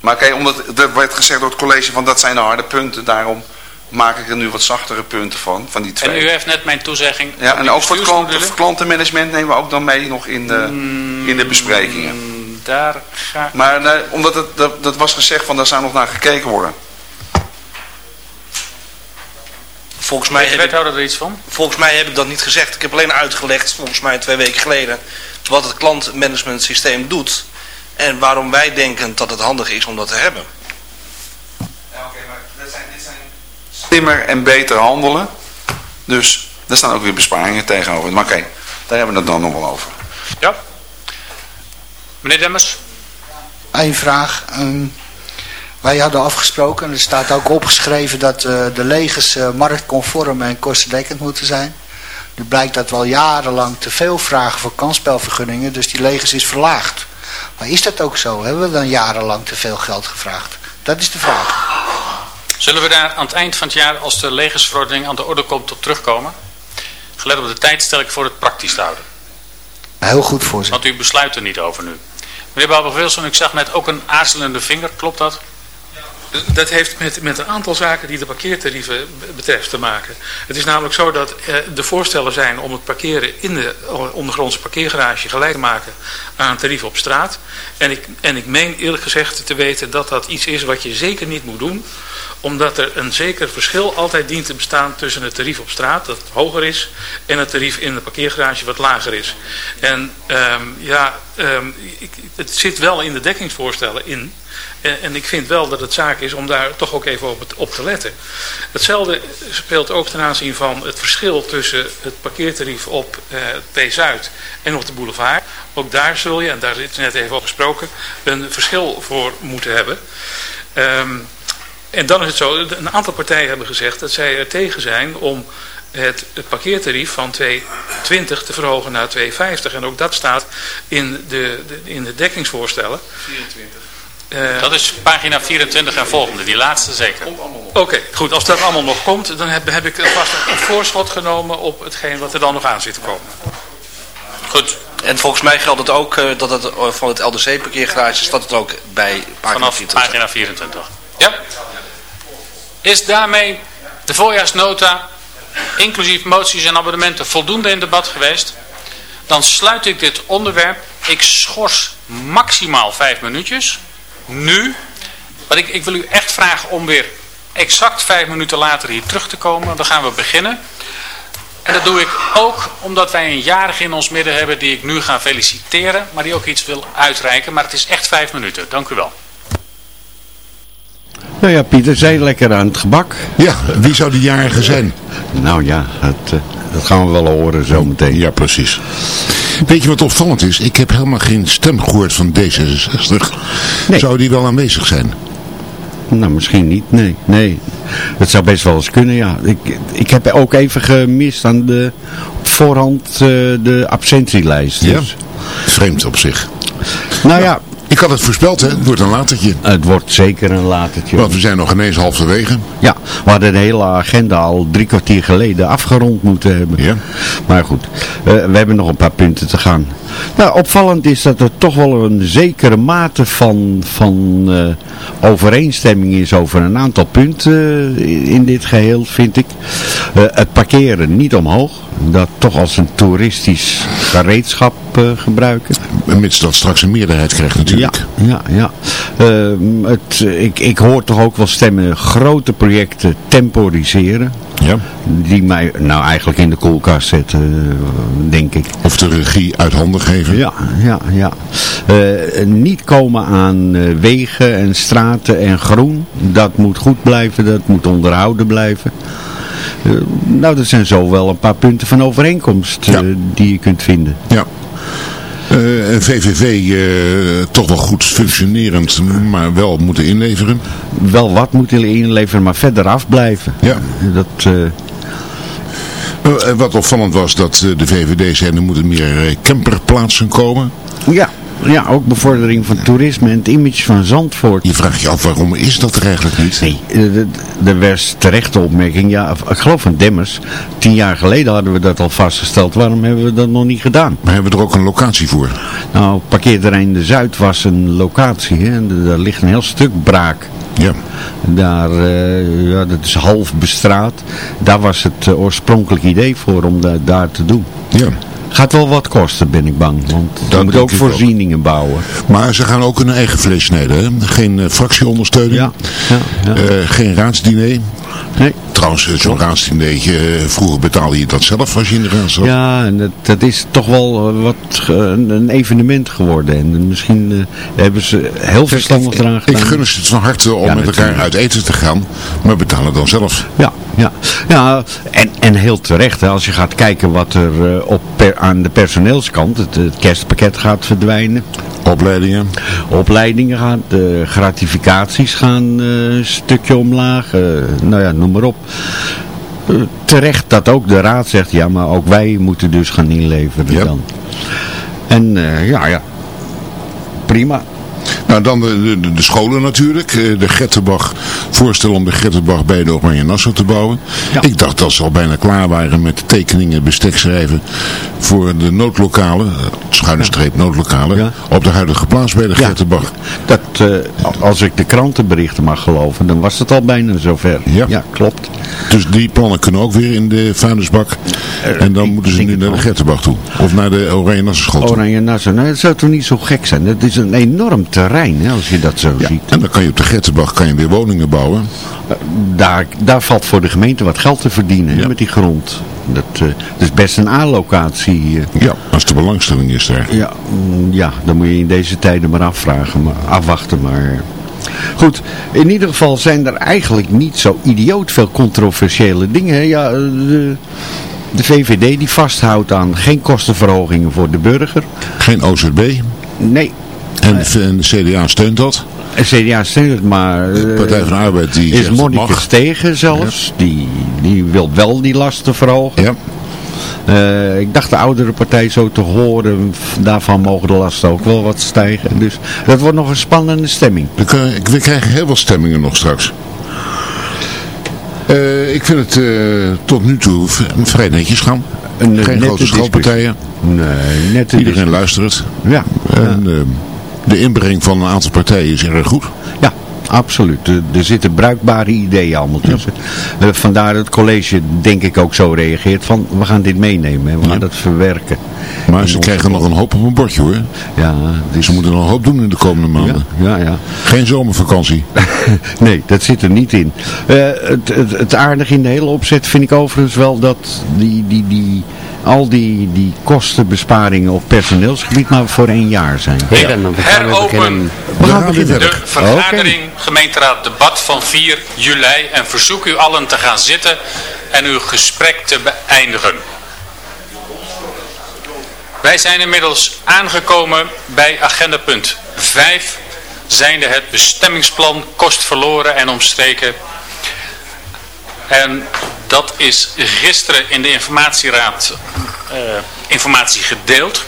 Maar kijk, omdat er werd gezegd door het college van dat zijn de harde punten, daarom maak ik er nu wat zachtere punten van, van die twee. En u heeft net mijn toezegging. Ja, en ook voor het klant, klantenmanagement nemen we ook dan mee nog in de, in de besprekingen. Daar ga Maar nee, omdat het, dat, dat was gezegd van daar zou nog naar gekeken worden. Volgens mij, heb wethouder er iets van? volgens mij heb ik dat niet gezegd. Ik heb alleen uitgelegd, volgens mij twee weken geleden, wat het klantmanagement systeem doet. En waarom wij denken dat het handig is om dat te hebben. slimmer en beter handelen. Dus daar staan ook weer besparingen tegenover. Maar oké, daar hebben we het dan nog wel over. Ja. Meneer Demmers. Eén vraag. Um, wij hadden afgesproken, en er staat ook opgeschreven dat uh, de legers uh, marktconform en kostendekkend moeten zijn. Nu blijkt dat we al jarenlang te veel vragen voor kansspelvergunningen, dus die legers is verlaagd. Maar is dat ook zo? Hebben we dan jarenlang te veel geld gevraagd? Dat is de vraag. Zullen we daar aan het eind van het jaar, als de legersverordening aan de orde komt, op terugkomen? Gelet op de tijd stel ik voor het praktisch te houden. Heel goed, voorzitter. Want u besluit er niet over nu. Meneer Babel-Wilson, ik zag net ook een aarzelende vinger, klopt dat? Dat heeft met, met een aantal zaken die de parkeertarieven betreft te maken. Het is namelijk zo dat eh, de voorstellen zijn om het parkeren in de ondergrondse parkeergarage gelijk te maken aan tarief op straat. En ik, en ik meen eerlijk gezegd te weten dat dat iets is wat je zeker niet moet doen omdat er een zeker verschil altijd dient te bestaan tussen het tarief op straat, dat hoger is, en het tarief in de parkeergarage wat lager is. En um, ja, um, ik, het zit wel in de dekkingsvoorstellen in. En, en, ik vind wel dat het zaak is om daar toch ook even op, op te letten. Hetzelfde speelt ook ten aanzien van het verschil tussen het parkeertarief op uh, P-Zuid en op de boulevard. Ook daar zul je, en daar is net even over gesproken, een verschil voor moeten hebben. Um, en dan is het zo, een aantal partijen hebben gezegd dat zij er tegen zijn om het, parkeertarief van 2,20 te verhogen naar 2,50. En ook dat staat in de, de, in de dekkingsvoorstellen. 24. Uh, dat is pagina 24 en volgende, die laatste zeker. Oké, okay, goed. Als dat allemaal nog komt, dan heb, heb ik vast een voorschot genomen op hetgeen wat er dan nog aan zit te komen. Goed. En volgens mij geldt het ook uh, dat het uh, van het LDC parkeergarage staat het ook bij pagina Vanaf 24. pagina 24. Ja? Is daarmee de voorjaarsnota, inclusief moties en abonnementen, voldoende in debat geweest? Dan sluit ik dit onderwerp. Ik schors maximaal vijf minuutjes. Nu. Maar ik, ik wil u echt vragen om weer exact vijf minuten later hier terug te komen. Dan gaan we beginnen. En dat doe ik ook omdat wij een jarige in ons midden hebben die ik nu ga feliciteren. Maar die ook iets wil uitreiken. Maar het is echt vijf minuten. Dank u wel. Nou ja, Pieter zei lekker aan het gebak. Ja, wie zou die jarige zijn? Nou ja, dat, eh, dat gaan we wel horen zometeen. Ja, precies. Weet je wat opvallend is? Ik heb helemaal geen stem gehoord van D66. Zou die wel aanwezig zijn? Nou, misschien niet. Nee, nee. Het zou best wel eens kunnen, ja. Ik, ik heb ook even gemist aan de op voorhand uh, de absentielijst. Dus. Ja, vreemd op zich. Nou ja, ik had het voorspeld, hè? Het wordt een latertje. Het wordt zeker een latertje. Want we zijn nog ineens halverwege. Ja, we hadden de hele agenda al drie kwartier geleden afgerond moeten hebben. Ja. Maar goed, uh, we hebben nog een paar punten te gaan. Nou, opvallend is dat er toch wel een zekere mate van, van uh, overeenstemming is over een aantal punten uh, in dit geheel, vind ik. het parkeren niet omhoog. Dat toch als een toeristisch gereedschap gebruiken. Mits dat straks een meerderheid krijgt natuurlijk. Ja, ja. ja. het, ik, ik hoor toch ook wel stemmen grote projecten temporiseren. Ja. Die mij nou eigenlijk in de koelkast zetten, denk ik. Of de regie uit handen geven. Ja, ja, ja. Uh, niet komen aan uh, wegen en straten en groen. Dat moet goed blijven, dat moet onderhouden blijven. Uh, nou, dat zijn zo wel een paar punten van overeenkomst ja. die je kunt vinden. Ja. Een VVV uh, toch wel goed functionerend, maar wel moeten inleveren. Wel wat moeten inleveren, maar verder afblijven. Ja. Dat... Uh... wat opvallend was dat de VVD zei er moeten meer camperplaatsen komen. Ja. Ja, ook bevordering van toerisme en het image van Zandvoort. Je vraagt je af, waarom is dat er eigenlijk niet? Nee, er was terecht de opmerking, ja, ik geloof van Demmers, tien jaar geleden hadden we dat al vastgesteld. Waarom hebben we dat nog niet gedaan? Maar hebben we er ook een locatie voor? Nou, parkeerterrein de Zuid was een locatie, hè. daar ligt een heel stuk braak. Ja. Daar, uh, ja, dat is half bestraat. Daar was het uh, oorspronkelijk idee voor om da daar te doen. Ja. Gaat wel wat kosten, ben ik bang. Want je moet ook voorzieningen ook. bouwen. Maar ze gaan ook een eigen vlees snijden. Hè? Geen uh, fractieondersteuning. Ja. ja, ja. Uh, geen raadsdiner. Nee. Trouwens, zo'n raadsdineetje, vroeger betaalde je dat zelf als je in de raad zat. Ja, en dat, dat is toch wel wat een evenement geworden. En misschien uh, hebben ze heel verstandig eraan gedaan. Ik gun ze het van harte om ja, met elkaar uit eten te gaan, maar betalen dan zelf. Ja, ja. ja en, en heel terecht. Hè, als je gaat kijken wat er op per, aan de personeelskant, het, het kerstpakket gaat verdwijnen. Opleidingen. Opleidingen gaan, de gratificaties gaan uh, een stukje omlaag. Uh, nou ja, noem maar op. Uh, terecht dat ook de raad zegt, ja, maar ook wij moeten dus gaan inleveren ja. dan. En ja, ja, prima. Nou, dan de, de, de scholen natuurlijk. De Gettenbach, voorstel om de Gettenbach bij de Oranje Nassau te bouwen. Ja. Ik dacht dat ze al bijna klaar waren met tekeningen, bestek schrijven voor de noodlokalen, schuine streep noodlokalen, ja. op de huidige plaats bij de Ja. Gettenbach. Dat, uh, als ik de krantenberichten mag geloven, dan was het al bijna zover. Ja. klopt. Dus die plannen kunnen ook weer in de vuilnisbak. En dan moeten ze nu naar de Gettenbach toe. Of naar de Oranje Nassau school. Oranje Nassau, nou, dat zou toch niet zo gek zijn. Dat is een enorm terrein, hè, als je dat zo Ja, ziet. en dan kan je op de Gettenbach kan je weer woningen bouwen. Daar, daar valt voor de gemeente wat geld te verdienen Ja. met die grond. Dat, eh, dat is best een A-locatie. eh. Ja, als de belangstelling is daar. Ja, mm, ja, dan moet je in deze tijden maar afvragen, maar afwachten. Maar goed, in ieder geval zijn er eigenlijk niet zo idioot veel controversiële dingen. Ja, eh, de, de VVD die vasthoudt aan geen kostenverhogingen voor de burger. Geen OZB. Nee, En, CDA steunt dat. CDA steunt het, maar... De eh, Partij van de Arbeid die is mag. Stegen zelfs. Die, die wil wel die lasten verhogen. Ja. Eh, ik dacht de oudere partij zo te horen, daarvan mogen de lasten ook wel wat stijgen. Dus dat wordt nog een spannende stemming. We, kunnen- we krijgen heel wat stemmingen nog straks. Eh, ik vind het tot nu toe vrij netjes gaan. Een, Geen grote schoolpartijen. Nee, net een Iedereen luistert. Ja, En eh, de inbreng van een aantal partijen is erg goed. ja, absoluut. Er, zitten bruikbare ideeën allemaal tussen. Eh, vandaar dat het college denk ik ook zo reageert van we gaan dit meenemen en we gaan dat verwerken. Maar ze krijgen nog een hoop op een bordje hoor. Ja, Ze moeten nog een hoop doen in de komende maanden. Ja, ja. Geen zomervakantie. nee, dat zit er niet in. Eh, het, het, het aardige in de hele opzet vind ik overigens wel dat die, die, die, al die, die kostenbesparingen op personeelsgebied maar voor één jaar zijn. Heren, dan gaan we beginnen. We gaan beginnen. De vergadering gemeenteraad debat van 4 juli en verzoek u allen te gaan zitten en uw gesprek te beëindigen. Wij zijn inmiddels aangekomen bij agendapunt 5, zijnde het bestemmingsplan kost verloren en omstreken. En dat is gisteren in de informatieraad uh, informatie gedeeld.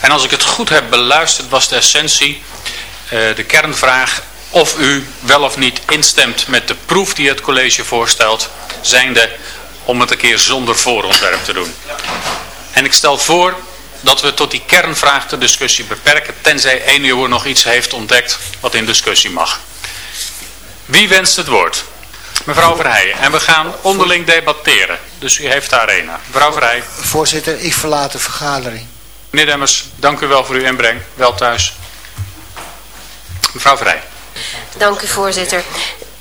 En als ik het goed heb beluisterd was de essentie, uh, de kernvraag of u wel of niet instemt met de proef die het college voorstelt, zijnde om het een keer zonder voorontwerp te doen. En ik stel voor dat we tot die kernvraag de discussie beperken, tenzij één uur nog iets heeft ontdekt wat in discussie mag. Wie wenst het woord? Mevrouw Verheijen. En we gaan onderling debatteren. Dus u heeft daar een. Mevrouw Verheijen. Voorzitter, ik verlaat de vergadering. Meneer Demmers, dank u wel voor uw inbreng. Wel thuis. Mevrouw Verheijen. Dank u voorzitter.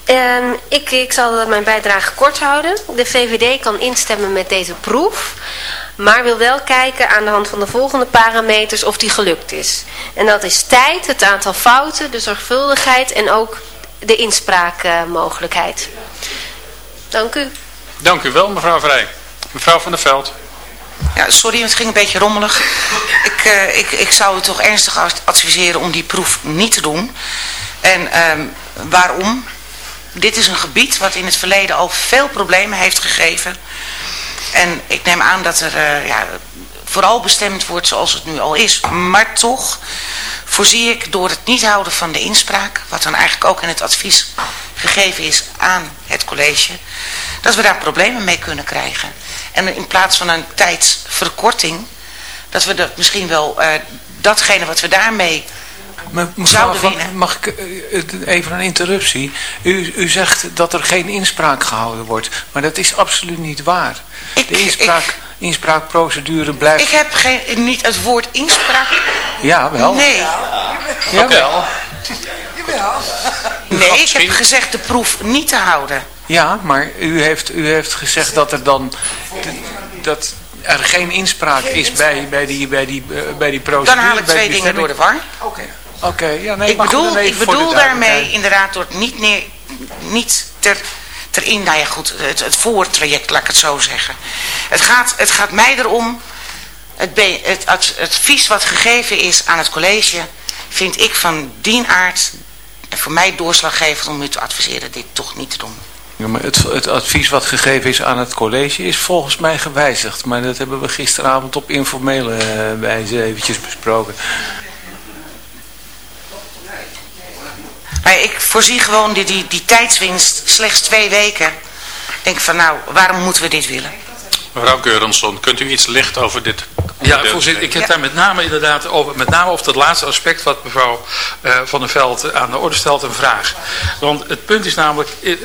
Uh, ik, ik zal mijn bijdrage kort houden. De VVD kan instemmen met deze proef. Maar wil wel kijken aan de hand van de volgende parameters of die gelukt is. En dat is tijd, het aantal fouten, de zorgvuldigheid en ook de inspraakmogelijkheid. Dank u. Dank u wel, mevrouw Vrij. Mevrouw van der Veld. Ja, sorry, het ging een beetje rommelig. Ik, uh, ik, ik zou u toch ernstig adviseren om die proef niet te doen. En um, waarom? Dit is een gebied wat in het verleden al veel problemen heeft gegeven. En ik neem aan dat er uh, ja, vooral bestemd wordt zoals het nu al is. Maar toch voorzie ik door het niet houden van de inspraak, wat dan eigenlijk ook in het advies gegeven is aan het college, dat we daar problemen mee kunnen krijgen. En in plaats van een tijdsverkorting, dat we dat misschien wel uh, datgene wat we daarmee maar mevrouw, van, mag ik uh, even een interruptie? U, u zegt dat er geen inspraak gehouden wordt, maar dat is absoluut niet waar. Ik, de inspraak, ik, inspraakprocedure blijft... Ik heb geen, niet het woord inspraak... Ja, wel. Nee. Ja. Jawel. Jawel. Nee, ik heb gezegd de proef niet te houden. Ja, maar u heeft, u heeft gezegd dat er dan... Dat, er geen inspraak is bij, bij, die, bij, die, bij die procedure. Dan haal ik twee dingen door de war. Oké. Oké, ja, nee, ik bedoel, ik bedoel daarmee inderdaad door niet, neer, niet ter, terin, nou ja goed, het, het voortraject, laat ik het zo zeggen. Het gaat, het gaat mij erom, het, advies wat gegeven is aan het college, vind ik van dien aard, en voor mij doorslaggevend om u te adviseren dit toch niet te doen. Ja, maar het, het advies wat gegeven is aan het college is volgens mij gewijzigd. Maar dat hebben we gisteravond op informele uh, wijze eventjes besproken. Maar ik voorzie gewoon die, die, die tijdswinst slechts twee weken. Ik denk van nou, waarom moeten we dit willen? Mevrouw Geurensson, kunt u iets licht over dit? Ja, voorzitter, ik heb daar met name inderdaad over, met name over dat laatste aspect wat mevrouw uh, Van der Veld aan de orde stelt een vraag. Want het punt is namelijk, uh,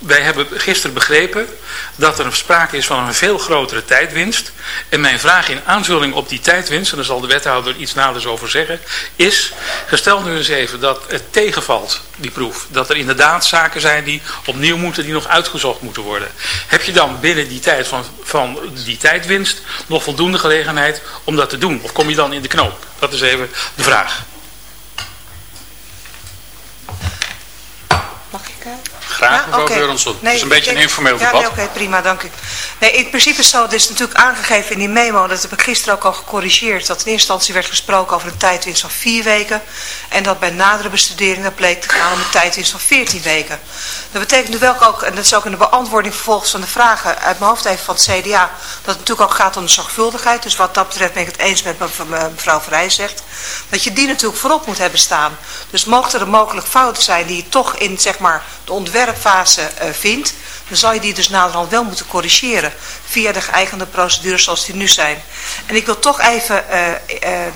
wij hebben gisteren begrepen dat er sprake is van een veel grotere tijdwinst. En mijn vraag in aanvulling op die tijdwinst, en daar zal de wethouder iets naders over zeggen, is, gestel nu eens even dat het tegenvalt, die proef. Dat er inderdaad zaken zijn die opnieuw moeten, die nog uitgezocht moeten worden. Heb je dan binnen die tijd van, van die tijdwinst nog voldoende gelegenheid om dat te doen? Of kom je dan in de knoop? Dat is even de vraag. Mag ik... Uh... Graag, mevrouw okay. Nee, het is een beetje een informeel debat. Ja, nee, oké, okay, prima, dank u. Nee, in principe zo, het is natuurlijk aangegeven in die memo, dat heb ik gisteren ook al gecorrigeerd, dat in eerste instantie werd gesproken over een tijdwinst van vier weken. En dat bij nadere bestudering dat bleek te gaan om een tijdwinst van 14 weken. Dat betekent natuurlijk ook, en dat is ook in de beantwoording vervolgens van de vragen uit mijn hoofd even van het CDA, dat het natuurlijk ook gaat om de zorgvuldigheid. Dus wat dat betreft ben ik het eens met mevrouw Vrij zegt. Dat je die natuurlijk voorop moet hebben staan. Dus mochten er mogelijk fouten zijn die je toch in zeg maar, de ontwerpfase uh, vindt, dan zal je die dus naderhand wel moeten corrigeren via de geëigende procedures zoals die nu zijn. En ik wil toch even uh, uh,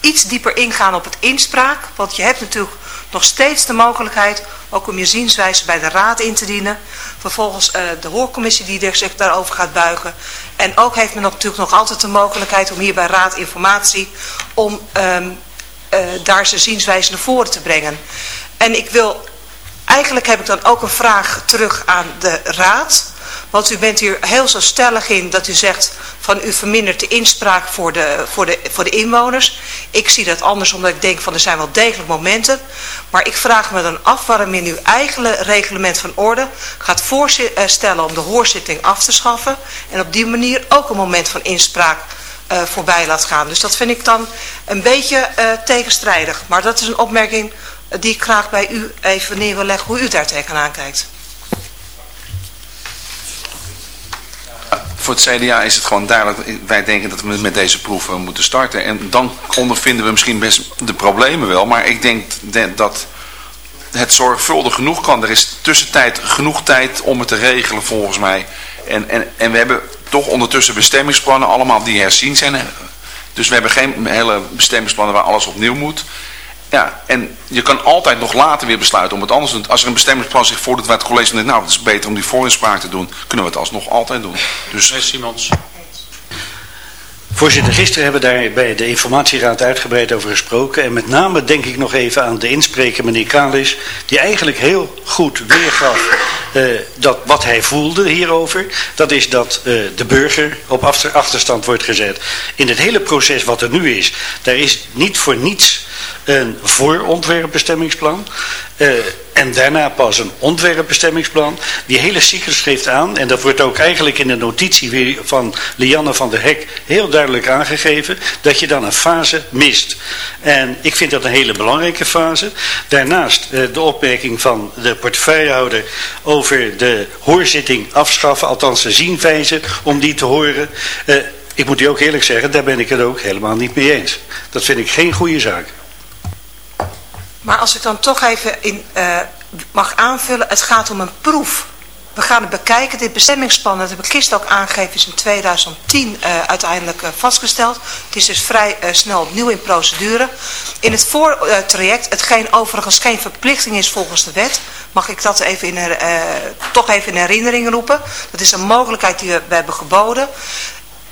iets dieper ingaan op het inspraak. Want je hebt natuurlijk nog steeds de mogelijkheid ook om je zienswijze bij de raad in te dienen. Vervolgens uh, de hoorcommissie die zich daarover gaat buigen. En ook heeft men natuurlijk nog altijd de mogelijkheid om hier bij raad informatie om uh, daar zijn zienswijze naar voren te brengen. En ik wil, eigenlijk heb ik dan ook een vraag terug aan de raad. Want u bent hier heel zo stellig in dat u zegt van u vermindert de inspraak voor de, voor de, voor de inwoners. Ik zie dat anders omdat ik denk van er zijn wel degelijk momenten. Maar ik vraag me dan af waarom in uw eigen reglement van orde gaat voorstellen om de hoorzitting af te schaffen. En op die manier ook een moment van inspraak uh, voorbij laat gaan. Dus dat vind ik dan een beetje uh, tegenstrijdig. Maar dat is een opmerking die ik graag bij u even neer wil leggen hoe u daar tegenaan kijkt. voor het CDA is het gewoon duidelijk, wij denken dat we met deze proeven moeten starten. En dan ondervinden we misschien best de problemen wel, maar ik denk dat het zorgvuldig genoeg kan. Er is tussentijd genoeg tijd om het te regelen volgens mij. En, en, en we hebben toch ondertussen bestemmingsplannen allemaal die herzien zijn. Dus we hebben geen hele bestemmingsplannen waar alles opnieuw moet. Ja, en je kan altijd nog later weer besluiten om het anders te doen. Als er een bestemmingsplan zich voordoet waar het college denkt, nou het is beter om die voorinspraak te doen, kunnen we het alsnog altijd doen. Dus... Meneer Simons. Voorzitter, gisteren hebben we daar bij de informatieraad uitgebreid over gesproken. En met name denk ik nog even aan de inspreker, meneer Kalis, die eigenlijk heel goed weergaf uh, dat wat hij voelde hierover. Dat is dat uh, de burger op achterstand wordt gezet. In het hele proces wat er nu is, daar is niet voor niets een voorontwerpbestemmingsplan. Uh, en daarna pas een ontwerpbestemmingsplan. Die hele cyclus geeft aan, en dat wordt ook eigenlijk in de notitie van Lianne van der Hek heel duidelijk aangegeven, dat je dan een fase mist. En ik vind dat een hele belangrijke fase. Daarnaast uh, de opmerking van de portefeuillehouder over de hoorzitting afschaffen, althans de zienwijze om die te horen. Uh, ik moet u ook eerlijk zeggen, daar ben ik het ook helemaal niet mee eens. Dat vind ik geen goede zaak. Maar als ik dan toch even in, uh, mag aanvullen, het gaat om een proef. We gaan het bekijken. Dit bestemmingsplan, dat ik gisteren ook aangegeven, is in 2010 uh, uiteindelijk uh, vastgesteld. Het is dus vrij snel opnieuw in procedure. In het voortraject, hetgeen overigens geen verplichting is volgens de wet, mag ik dat even in, toch even in herinnering roepen. Dat is een mogelijkheid die we hebben geboden.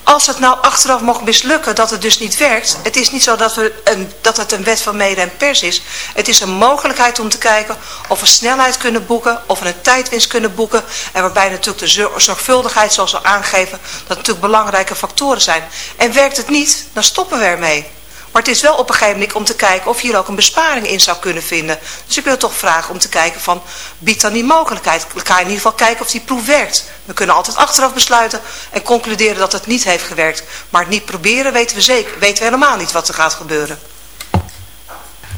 Als het nou achteraf mocht mislukken dat het dus niet werkt. Het is niet zo dat, we een, dat het een wet van mede en pers is. Het is een mogelijkheid om te kijken of we snelheid kunnen boeken. Of we een tijdwinst kunnen boeken. En waarbij natuurlijk de zorgvuldigheid zoals we aangeven. Dat natuurlijk belangrijke factoren zijn. En werkt het niet, dan stoppen we ermee. Maar het is wel op een gegeven moment om te kijken of hier ook een besparing in zou kunnen vinden. Dus ik wil toch vragen om te kijken van, biedt dan die mogelijkheid? Kan je in ieder geval kijken of die proef werkt. We kunnen altijd achteraf besluiten en concluderen dat het niet heeft gewerkt. Maar het niet proberen weten we zeker, weten we helemaal niet wat er gaat gebeuren.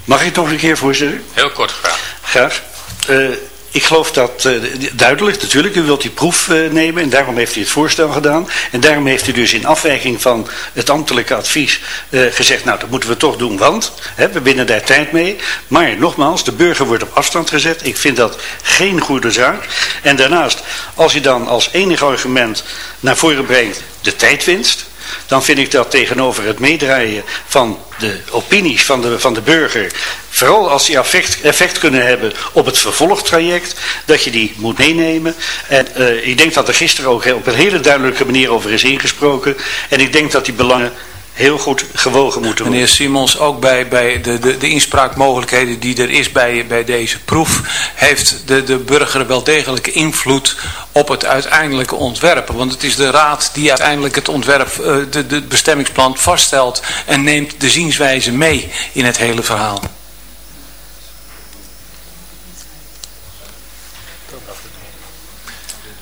Mag ik nog een keer, voorzitter? Heel kort graag. Graag. Uh, ik geloof dat uh, duidelijk, natuurlijk, u wilt die proef uh, nemen en daarom heeft u het voorstel gedaan. En daarom heeft u dus in afwijking van het ambtelijke advies uh, gezegd, nou dat moeten we toch doen, want hè, we winnen daar tijd mee. Maar nogmaals, de burger wordt op afstand gezet. Ik vind dat geen goede zaak. En daarnaast, als je dan als enig argument naar voren brengt de tijdwinst dan vind ik dat tegenover het meedraaien van de opinies van de, van de burger, vooral als die effect, effect kunnen hebben op het vervolgtraject, dat je die moet meenemen. En uh, ik denk dat er gisteren ook op een hele duidelijke manier over is ingesproken. En ik denk dat die belangen heel goed gewogen moeten worden. Meneer Simons, ook bij, bij de, de, de inspraakmogelijkheden die er is bij, bij deze proef, heeft de, de burger wel degelijk invloed op het uiteindelijke ontwerp. Want het is de raad die uiteindelijk het ontwerp, uh, de, de bestemmingsplan vaststelt en neemt de zienswijze mee in het hele verhaal.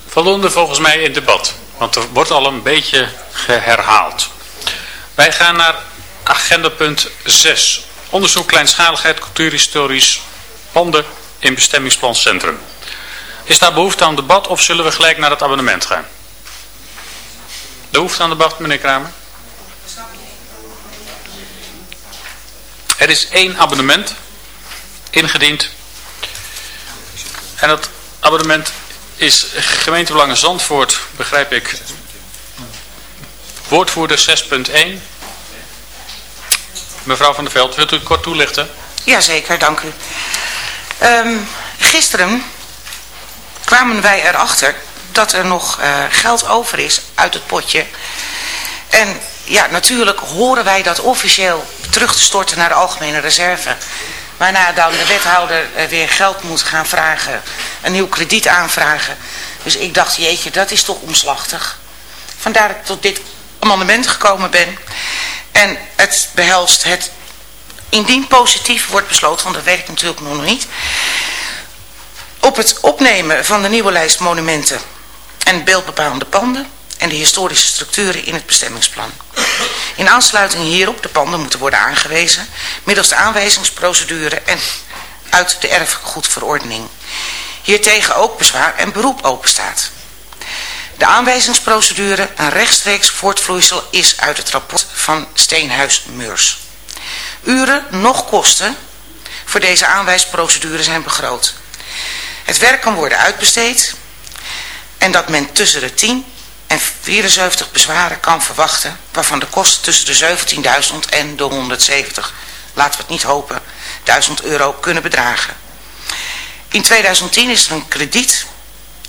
Voldoende volgens mij in debat, want er wordt al een beetje geherhaald. Wij gaan naar agendapunt 6. Onderzoek kleinschaligheid cultuurhistorisch panden in bestemmingsplan Centrum. Is daar behoefte aan debat of zullen we gelijk naar het abonnement gaan? Behoefte aan debat, meneer Kramer? Er is één abonnement ingediend. En dat abonnement is gemeentebelangen Zandvoort, begrijp ik, Woordvoerder 6.1. Mevrouw van der Veld, wilt u kort toelichten? Jazeker, dank u. Ehm, gisteren kwamen wij erachter dat er nog uh, geld over is uit het potje. En ja, natuurlijk horen wij dat officieel terug te storten naar de algemene reserve. Waarna dan de wethouder uh, weer geld moet gaan vragen, een nieuw krediet aanvragen. Dus ik dacht, jeetje, dat is toch omslachtig. Vandaar dat tot dit amendement gekomen ben. En het behelst het, indien positief wordt besloten, want dat weet ik natuurlijk nog niet, op het opnemen van de nieuwe lijst monumenten en beeldbepalende panden en de historische structuren in het bestemmingsplan. In aansluiting hierop de panden moeten worden aangewezen middels de aanwijzingsprocedure en uit de erfgoedverordening. Hiertegen ook bezwaar en beroep openstaat. De aanwijzingsprocedure, een rechtstreeks voortvloeisel, is uit het rapport van Steenhuis Meurs. Uren, nog kosten voor deze aanwijsprocedure zijn begroot. Het werk kan worden uitbesteed en dat men tussen de 10 en 74 bezwaren kan verwachten, waarvan de kosten tussen de 17.000 en de 170, laten we het niet hopen, 1000 euro kunnen bedragen. In 2010 is er een krediet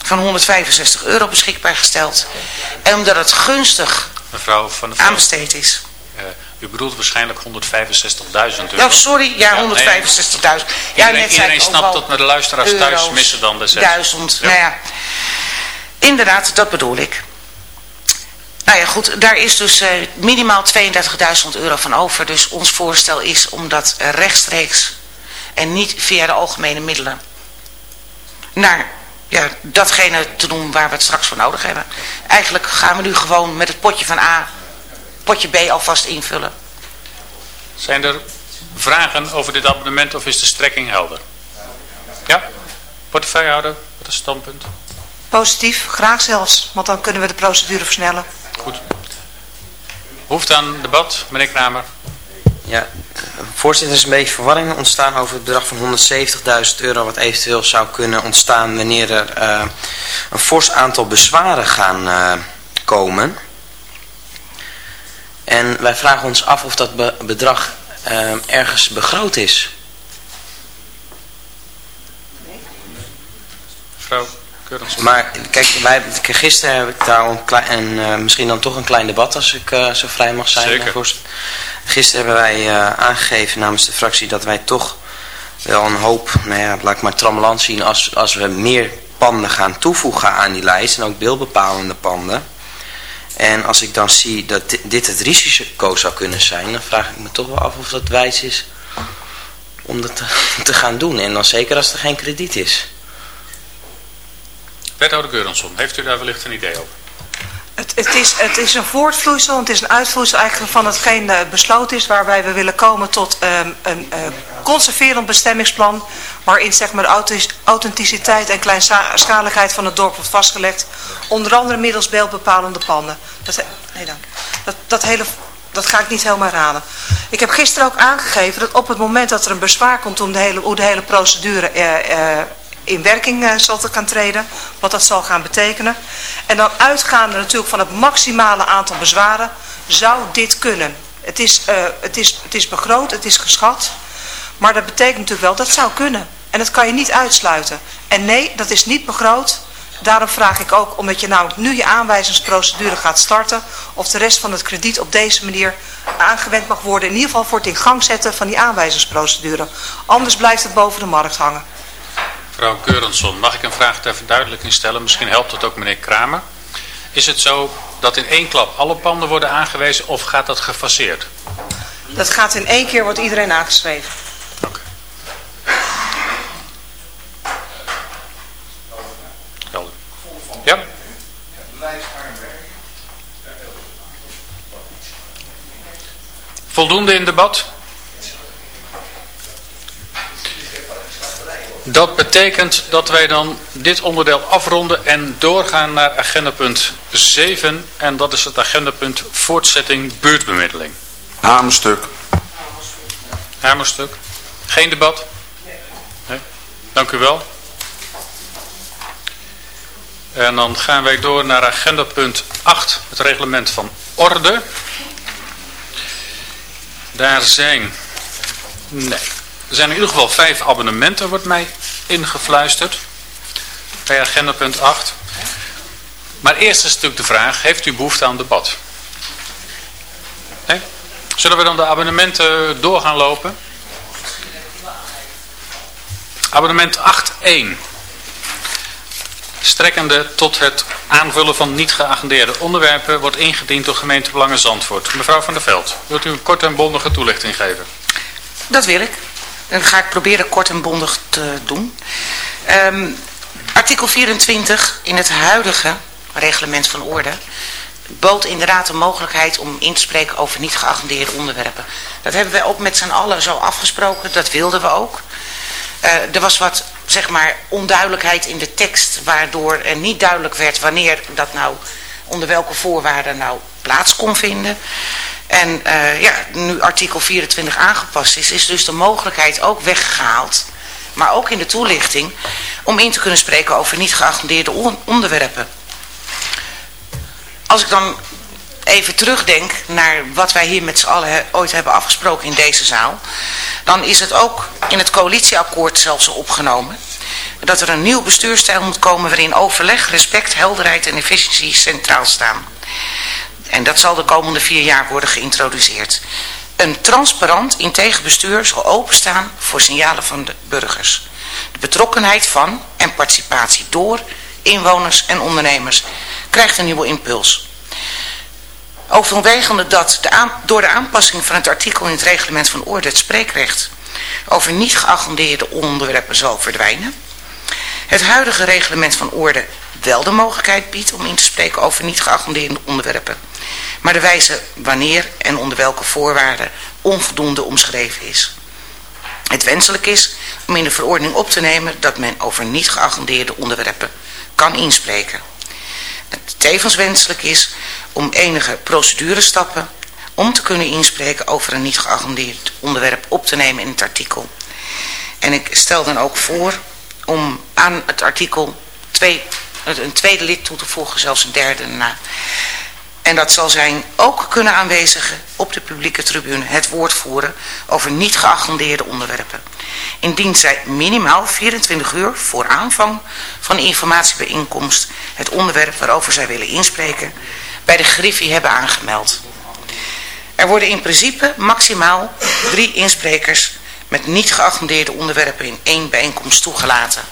van 165 euro beschikbaar gesteld. En omdat het gunstig Mevrouw van der aanbesteed is. Uh, u bedoelt waarschijnlijk 165.000 euro. Ja, sorry, ja, 165.000. Ja, iedereen, iedereen snapt dat, maar de luisteraars euro's, thuis missen dan de 1000, ja. nou ja. Inderdaad, dat bedoel ik. Nou ja, goed, daar is dus uh, minimaal 32.000 euro van over. Dus ons voorstel is om dat rechtstreeks en niet via de algemene middelen naar ja, datgene te doen waar we het straks voor nodig hebben. Eigenlijk gaan we nu gewoon met het potje van A, potje B alvast invullen. Zijn er vragen over dit abonnement of is de strekking helder? Ja? Portefeuillehouder, wat is het standpunt? Positief, graag zelfs, want dan kunnen we de procedure versnellen. Goed. Hoeft aan debat, meneer Kramer? Ja, voorzitter, er is een beetje verwarring ontstaan over het bedrag van 170.000 euro wat eventueel zou kunnen ontstaan wanneer er uh, een fors aantal bezwaren gaan uh, komen. En wij vragen ons af of dat be bedrag uh, ergens begroot is. Mevrouw Maar kijk, wij, gisteren heb ik daar een klein, en, misschien dan toch een klein debat als ik zo vrij mag zijn. Zeker. Gisteren hebben wij uh, aangegeven namens de fractie dat wij toch wel een hoop, nou ja, laat ik maar trammeland zien, als, als we meer panden gaan toevoegen aan die lijst en ook beeldbepalende panden. En als ik dan zie dat dit het risico zou kunnen zijn, dan vraag ik me toch wel af of dat wijs is om dat te, te gaan doen. En dan zeker als er geen krediet is. Wethouder Geurensson, heeft u daar wellicht een idee over? Het, het, is, het is een voortvloeisel, het is een uitvloeisel eigenlijk van hetgeen uh, besloten is, waarbij we willen komen tot um, een uh, conserverend bestemmingsplan, waarin zeg maar, de authenticiteit en kleinschaligheid van het dorp wordt vastgelegd, onder andere middels beeldbepalende panden. Dat, nee, dank. Dat, dat, hele, dat ga ik niet helemaal herhalen. Ik heb gisteren ook aangegeven dat op het moment dat er een bezwaar komt om de hele, hoe de hele procedure uh, in werking uh, zal te gaan treden. Wat dat zal gaan betekenen. En dan uitgaande natuurlijk van het maximale aantal bezwaren zou dit kunnen. Het is, uh, het is, het is begroot, het is geschat. Maar dat betekent natuurlijk wel, dat zou kunnen. En dat kan je niet uitsluiten. En nee, dat is niet begroot. Daarom vraag ik ook, omdat je nou nu je aanwijzingsprocedure gaat starten, of de rest van het krediet op deze manier aangewend mag worden. In ieder geval voor het in gang zetten van die aanwijzingsprocedure. Anders blijft het boven de markt hangen. Mevrouw Keurensson, mag ik een vraag ter verduidelijking stellen? Misschien helpt het ook meneer Kramer. Is het zo dat in één klap alle panden worden aangewezen of gaat dat gefaseerd? Dat gaat in één keer, wordt iedereen aangeschreven. Oké. Helder. Ja? Voldoende in debat? Dat betekent dat wij dan dit onderdeel afronden en doorgaan naar agendapunt 7. En dat is het agendapunt voortzetting buurtbemiddeling. Hamerstuk. Hamerstuk. Geen debat? Nee? Dank u wel. En dan gaan wij door naar agendapunt 8, het reglement van orde. Daar zijn... Nee. Er zijn in ieder geval vijf abonnementen, wordt mij ingefluisterd. Bij agenda punt 8. Maar eerst is natuurlijk de vraag, heeft u behoefte aan debat? Zullen we dan de abonnementen door gaan lopen? Abonnement 8.1. Strekkende tot het aanvullen van niet geagendeerde onderwerpen wordt ingediend door gemeente Belangen Zandvoort. Mevrouw van der Veld, wilt u een korte en bondige toelichting geven? Dat wil ik. Dan ga ik proberen kort en bondig te doen. Um, artikel 24 in het huidige reglement van orde bood inderdaad de mogelijkheid om in te spreken over niet geagendeerde onderwerpen. Dat hebben wij ook met z'n allen zo afgesproken, dat wilden we ook. Uh, er was wat, zeg maar, onduidelijkheid in de tekst, waardoor er niet duidelijk werd wanneer dat nou, onder welke voorwaarden nou plaats kon vinden. En uh, ja, nu artikel 24 aangepast is, is dus de mogelijkheid ook weggehaald, maar ook in de toelichting, om in te kunnen spreken over niet geagendeerde onderwerpen. Als ik dan even terugdenk naar wat wij hier met z'n allen ooit hebben afgesproken in deze zaal, dan is het ook in het coalitieakkoord zelfs opgenomen dat er een nieuw bestuurstijl moet komen waarin overleg, respect, helderheid en efficiëntie centraal staan. En dat zal de komende vier jaar worden geïntroduceerd. Een transparant integer bestuur zal openstaan voor signalen van de burgers. De betrokkenheid van en participatie door inwoners en ondernemers krijgt een nieuwe impuls. Overwegende dat door de aanpassing van het artikel in het reglement van orde het spreekrecht over niet geagendeerde onderwerpen zal verdwijnen. Het huidige reglement van orde wel de mogelijkheid biedt om in te spreken over niet geagendeerde onderwerpen. Maar de wijze wanneer en onder welke voorwaarden onvoldoende omschreven is. Het wenselijk is om in de verordening op te nemen dat men over niet geagendeerde onderwerpen kan inspreken. Het tevens wenselijk is om enige procedurestappen om te kunnen inspreken over een niet geagendeerd onderwerp op te nemen in het artikel. En ik stel dan ook voor om aan het artikel twee, een tweede lid toe te voegen, zelfs een derde daarna. En dat zal zijn ook kunnen aanwezigen op de publieke tribune het woord voeren over niet geagendeerde onderwerpen. Indien zij minimaal 24 uur voor aanvang van de informatiebijeenkomst het onderwerp waarover zij willen inspreken bij de Griffie hebben aangemeld. Er worden in principe maximaal drie insprekers met niet geagendeerde onderwerpen in één bijeenkomst toegelaten.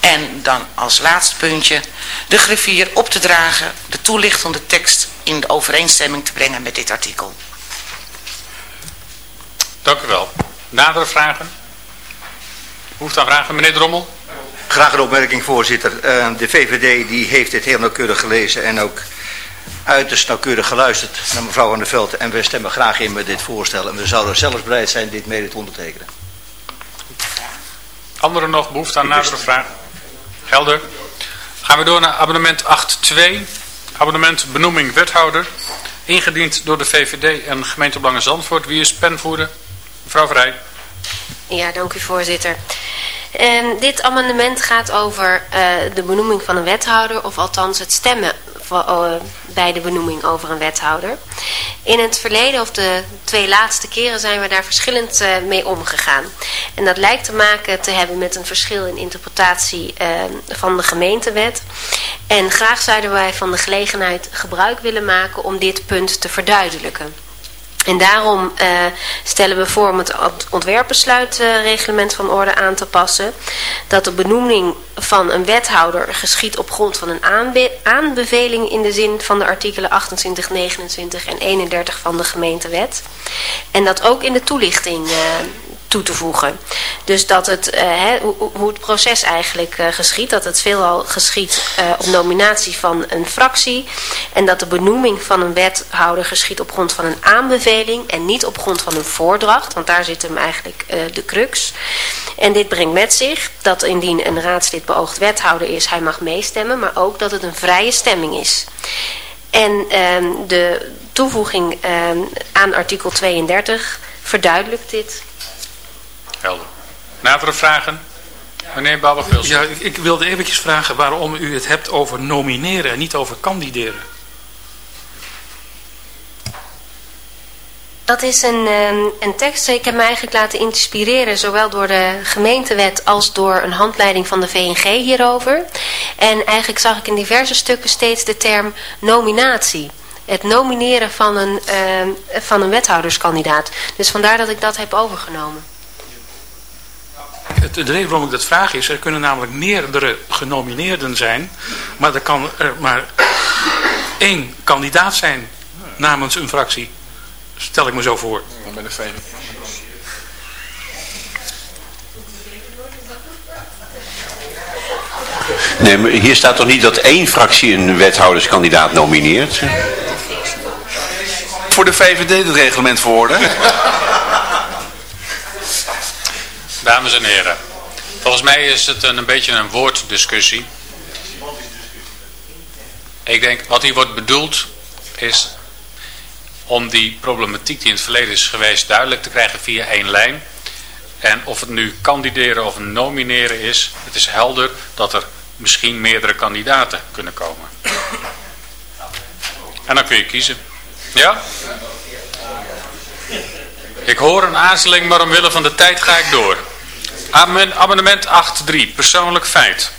En dan als laatste puntje de griffier op te dragen, de toelichtende tekst in de overeenstemming te brengen met dit artikel. Dank u wel. Nadere vragen? Hoeft aan vragen, meneer Drommel? Graag een opmerking, voorzitter. Eh, de VVD die heeft dit heel nauwkeurig gelezen en ook uiterst nauwkeurig geluisterd naar mevrouw Van der Veld. En we stemmen graag in met dit voorstel. En we zouden zelfs bereid zijn dit mede te ondertekenen. Anderen nog behoefte aan nadere vragen? Helder. Gaan we door naar abonnement 8.2. Abonnement benoeming wethouder. Ingediend door de VVD en gemeente Belangen Zandvoort. Wie is penvoerder? Mevrouw Vrij. Ja, dank u voorzitter. En dit amendement gaat over uh, de benoeming van een wethouder, of althans het stemmen bij de benoeming over een wethouder. In het verleden, of de twee laatste keren, zijn we daar verschillend uh, mee omgegaan. En dat lijkt te maken te hebben met een verschil in interpretatie van de gemeentewet. En graag zouden wij van de gelegenheid gebruik willen maken om dit punt te verduidelijken. En daarom uh, stellen we voor om het ontwerpbesluitreglement van orde aan te passen. Dat de benoeming van een wethouder geschiet op grond van een aanbe aanbeveling in de zin van de artikelen 28, 29 en 31 van de gemeentewet. En dat ook in de toelichting uh, toe te voegen. Dus dat het, uh, hoe, hoe, het proces eigenlijk uh, geschiet. Dat het veelal geschiet uh, op nominatie van een fractie. En dat de benoeming van een wethouder geschiet op grond van een aanbeveling. En niet op grond van een voordracht. Want daar zit hem eigenlijk de crux. En dit brengt met zich dat indien een raadslid beoogd wethouder is, hij mag meestemmen. Maar ook dat het een vrije stemming is. En ehm, de toevoeging ehm, aan artikel 32 verduidelijkt dit. Helder. Nadere vragen? Meneer Babbervils. Ja, ik, ik, wilde eventjes vragen waarom u het hebt over nomineren en niet over kandideren. Dat is een, ehm, een tekst, ik heb me eigenlijk laten inspireren, zowel door de gemeentewet als door een handleiding van de VNG hierover. En eigenlijk zag ik in diverse stukken steeds de term nominatie. Het nomineren van een, ehm, van een wethouderskandidaat. Dus vandaar dat ik dat heb overgenomen. Het, de reden waarom ik dat vraag is, er kunnen namelijk meerdere genomineerden zijn, maar er kan er maar één kandidaat zijn namens een fractie. Stel ik me zo voor. Dan ben de VVD. Nee, maar hier staat toch niet dat één fractie een wethouderskandidaat nomineert? Voor de VVD het reglement voor orde. Dames en heren, volgens mij is het een, beetje een woorddiscussie. Ik denk, wat hier wordt bedoeld is om die problematiek die in het verleden is geweest duidelijk te krijgen via één lijn. En of het nu kandideren of nomineren is, het is helder dat er misschien meerdere kandidaten kunnen komen. En dan kun je kiezen. Ja? Ik hoor een aarzeling, maar omwille van de tijd ga ik door. Amendement 8.3, persoonlijk feit.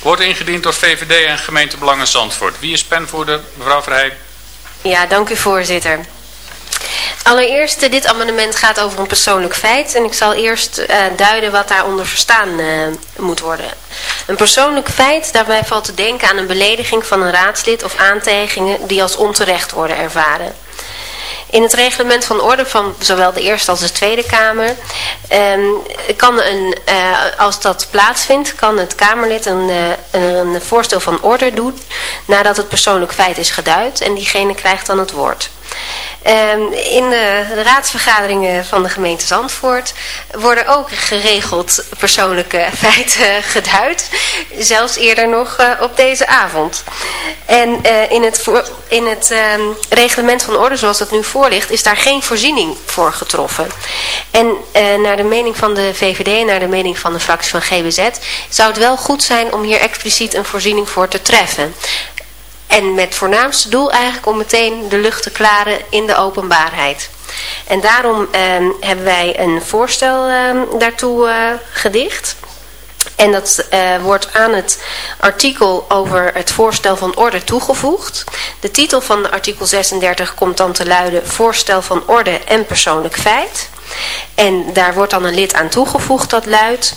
Wordt ingediend door VVD en gemeentebelangen Zandvoort. Wie is penvoerder? Mevrouw Verheij. Ja, dank u voorzitter. Allereerst, eh, dit amendement gaat over een persoonlijk feit. En ik zal eerst uh, duiden wat daaronder verstaan uh, moet worden. Een persoonlijk feit, daarbij valt te denken aan een belediging van een raadslid of aantijgingen die als onterecht worden ervaren. In het reglement van orde van zowel de Eerste als de Tweede Kamer um, kan een, uh, als dat plaatsvindt, kan het Kamerlid een, uh, een voorstel van orde doen nadat het persoonlijk feit is geduid en diegene krijgt dan het woord. Um, in de, de, raadsvergaderingen van de gemeente Zandvoort worden ook geregeld persoonlijke feiten geduid. Zelfs eerder nog uh, op deze avond. En uh, in het, in het um, reglement van orde zoals dat nu voor ligt is daar geen voorziening voor getroffen. En uh, naar de mening van de VVD en naar de mening van de fractie van GBZ zou het wel goed zijn om hier expliciet een voorziening voor te treffen. En met voornaamste doel eigenlijk om meteen de lucht te klaren in de openbaarheid. En daarom eh, hebben wij een voorstel eh, daartoe eh, gedicht. En dat uh, wordt aan het artikel over het voorstel van orde toegevoegd. De titel van artikel 36 komt dan te luiden voorstel van orde en persoonlijk feit. En daar wordt dan een lid aan toegevoegd dat luidt...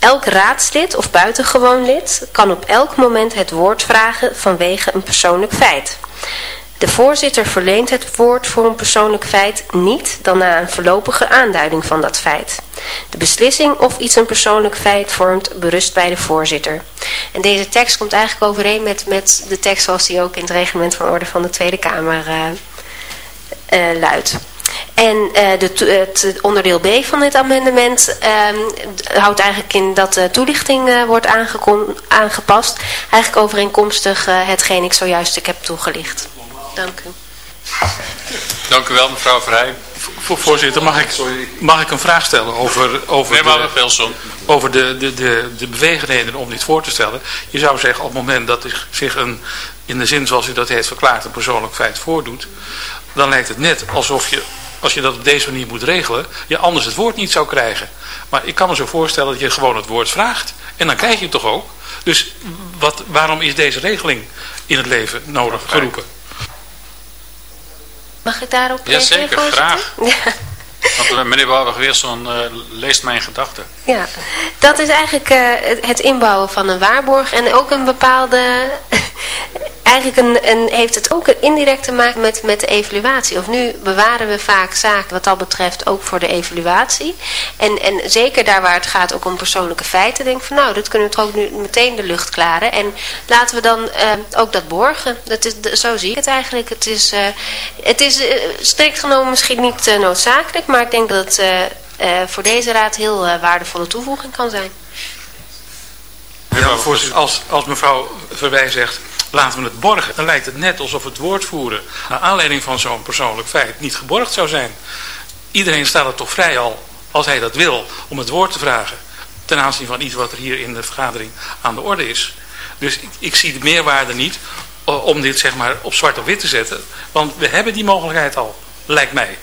Elk raadslid of buitengewoon lid kan op elk moment het woord vragen vanwege een persoonlijk feit. De voorzitter verleent het woord voor een persoonlijk feit niet dan na een voorlopige aanduiding van dat feit. De beslissing of iets een persoonlijk feit vormt berust bij de voorzitter. En deze tekst komt eigenlijk overeen met, met de tekst zoals die ook in het reglement van orde van de Tweede Kamer uh, luidt. En uh, de, het onderdeel B van dit amendement um, houdt eigenlijk in dat de toelichting uh, wordt aangepast. Eigenlijk overeenkomstig uh, hetgeen ik zojuist ik heb toegelicht. Dank u. Dank u wel mevrouw Vrij. Voorzitter, mag ik, mag ik een vraag stellen over, over, de, over de, de, de, de beweegredenen om dit voor te stellen? Je zou zeggen op het moment dat zich een, in de zin zoals u dat heeft verklaard, een persoonlijk feit voordoet, dan lijkt het net alsof je als je dat op deze manier moet regelen, je anders het woord niet zou krijgen. Maar ik kan me zo voorstellen dat je gewoon het woord vraagt. En dan krijg je het toch ook. Dus wat, waarom is deze regeling in het leven nodig geroepen? Mag ik daarop reageren? Jazeker, graag. Ja. Want meneer Bouwer-Weerson uh, leest mijn gedachten. Ja, dat is eigenlijk uh, het inbouwen van een waarborg en ook een bepaalde eigenlijk een, een, heeft het ook indirect te maken met, met de evaluatie. Of nu bewaren we vaak zaken wat dat betreft ook voor de evaluatie. En, en zeker daar waar het gaat ook om persoonlijke feiten. Denk van nou, dat kunnen we toch ook nu meteen de lucht klaren. En laten we dan uh, ook dat borgen. Dat is, zo zie ik het eigenlijk. Het is, uh, het is uh, strikt genomen misschien niet noodzakelijk. Maar ik denk dat het voor deze raad heel waardevolle toevoeging kan zijn. Ja, als, als mevrouw Verwij zegt, laten we het borgen. Dan lijkt het net alsof het woordvoeren naar aanleiding van zo'n persoonlijk feit niet geborgd zou zijn. Iedereen staat er toch vrij al, als hij dat wil, om het woord te vragen. Ten aanzien van iets wat er hier in de vergadering aan de orde is. Dus ik, ik zie de meerwaarde niet om dit zeg maar op zwart op wit te zetten. Want we hebben die mogelijkheid al. lijkt mij.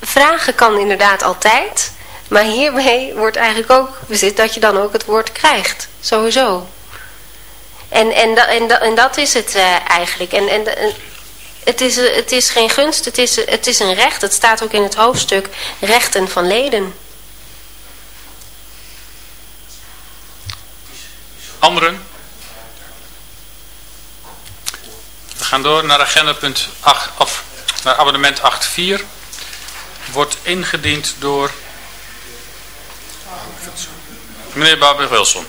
Vragen kan inderdaad altijd. Maar hiermee wordt eigenlijk ook bezit dat je dan ook het woord krijgt. Sowieso. En, en, en, en dat is het uh, eigenlijk. En, en, het, is, het is geen gunst, het is, het is een recht. Het staat ook in het hoofdstuk rechten van leden. Anderen? We gaan door naar agenda punt 8, of naar abonnement 8.4. Wordt ingediend door Meneer Babig-Wilson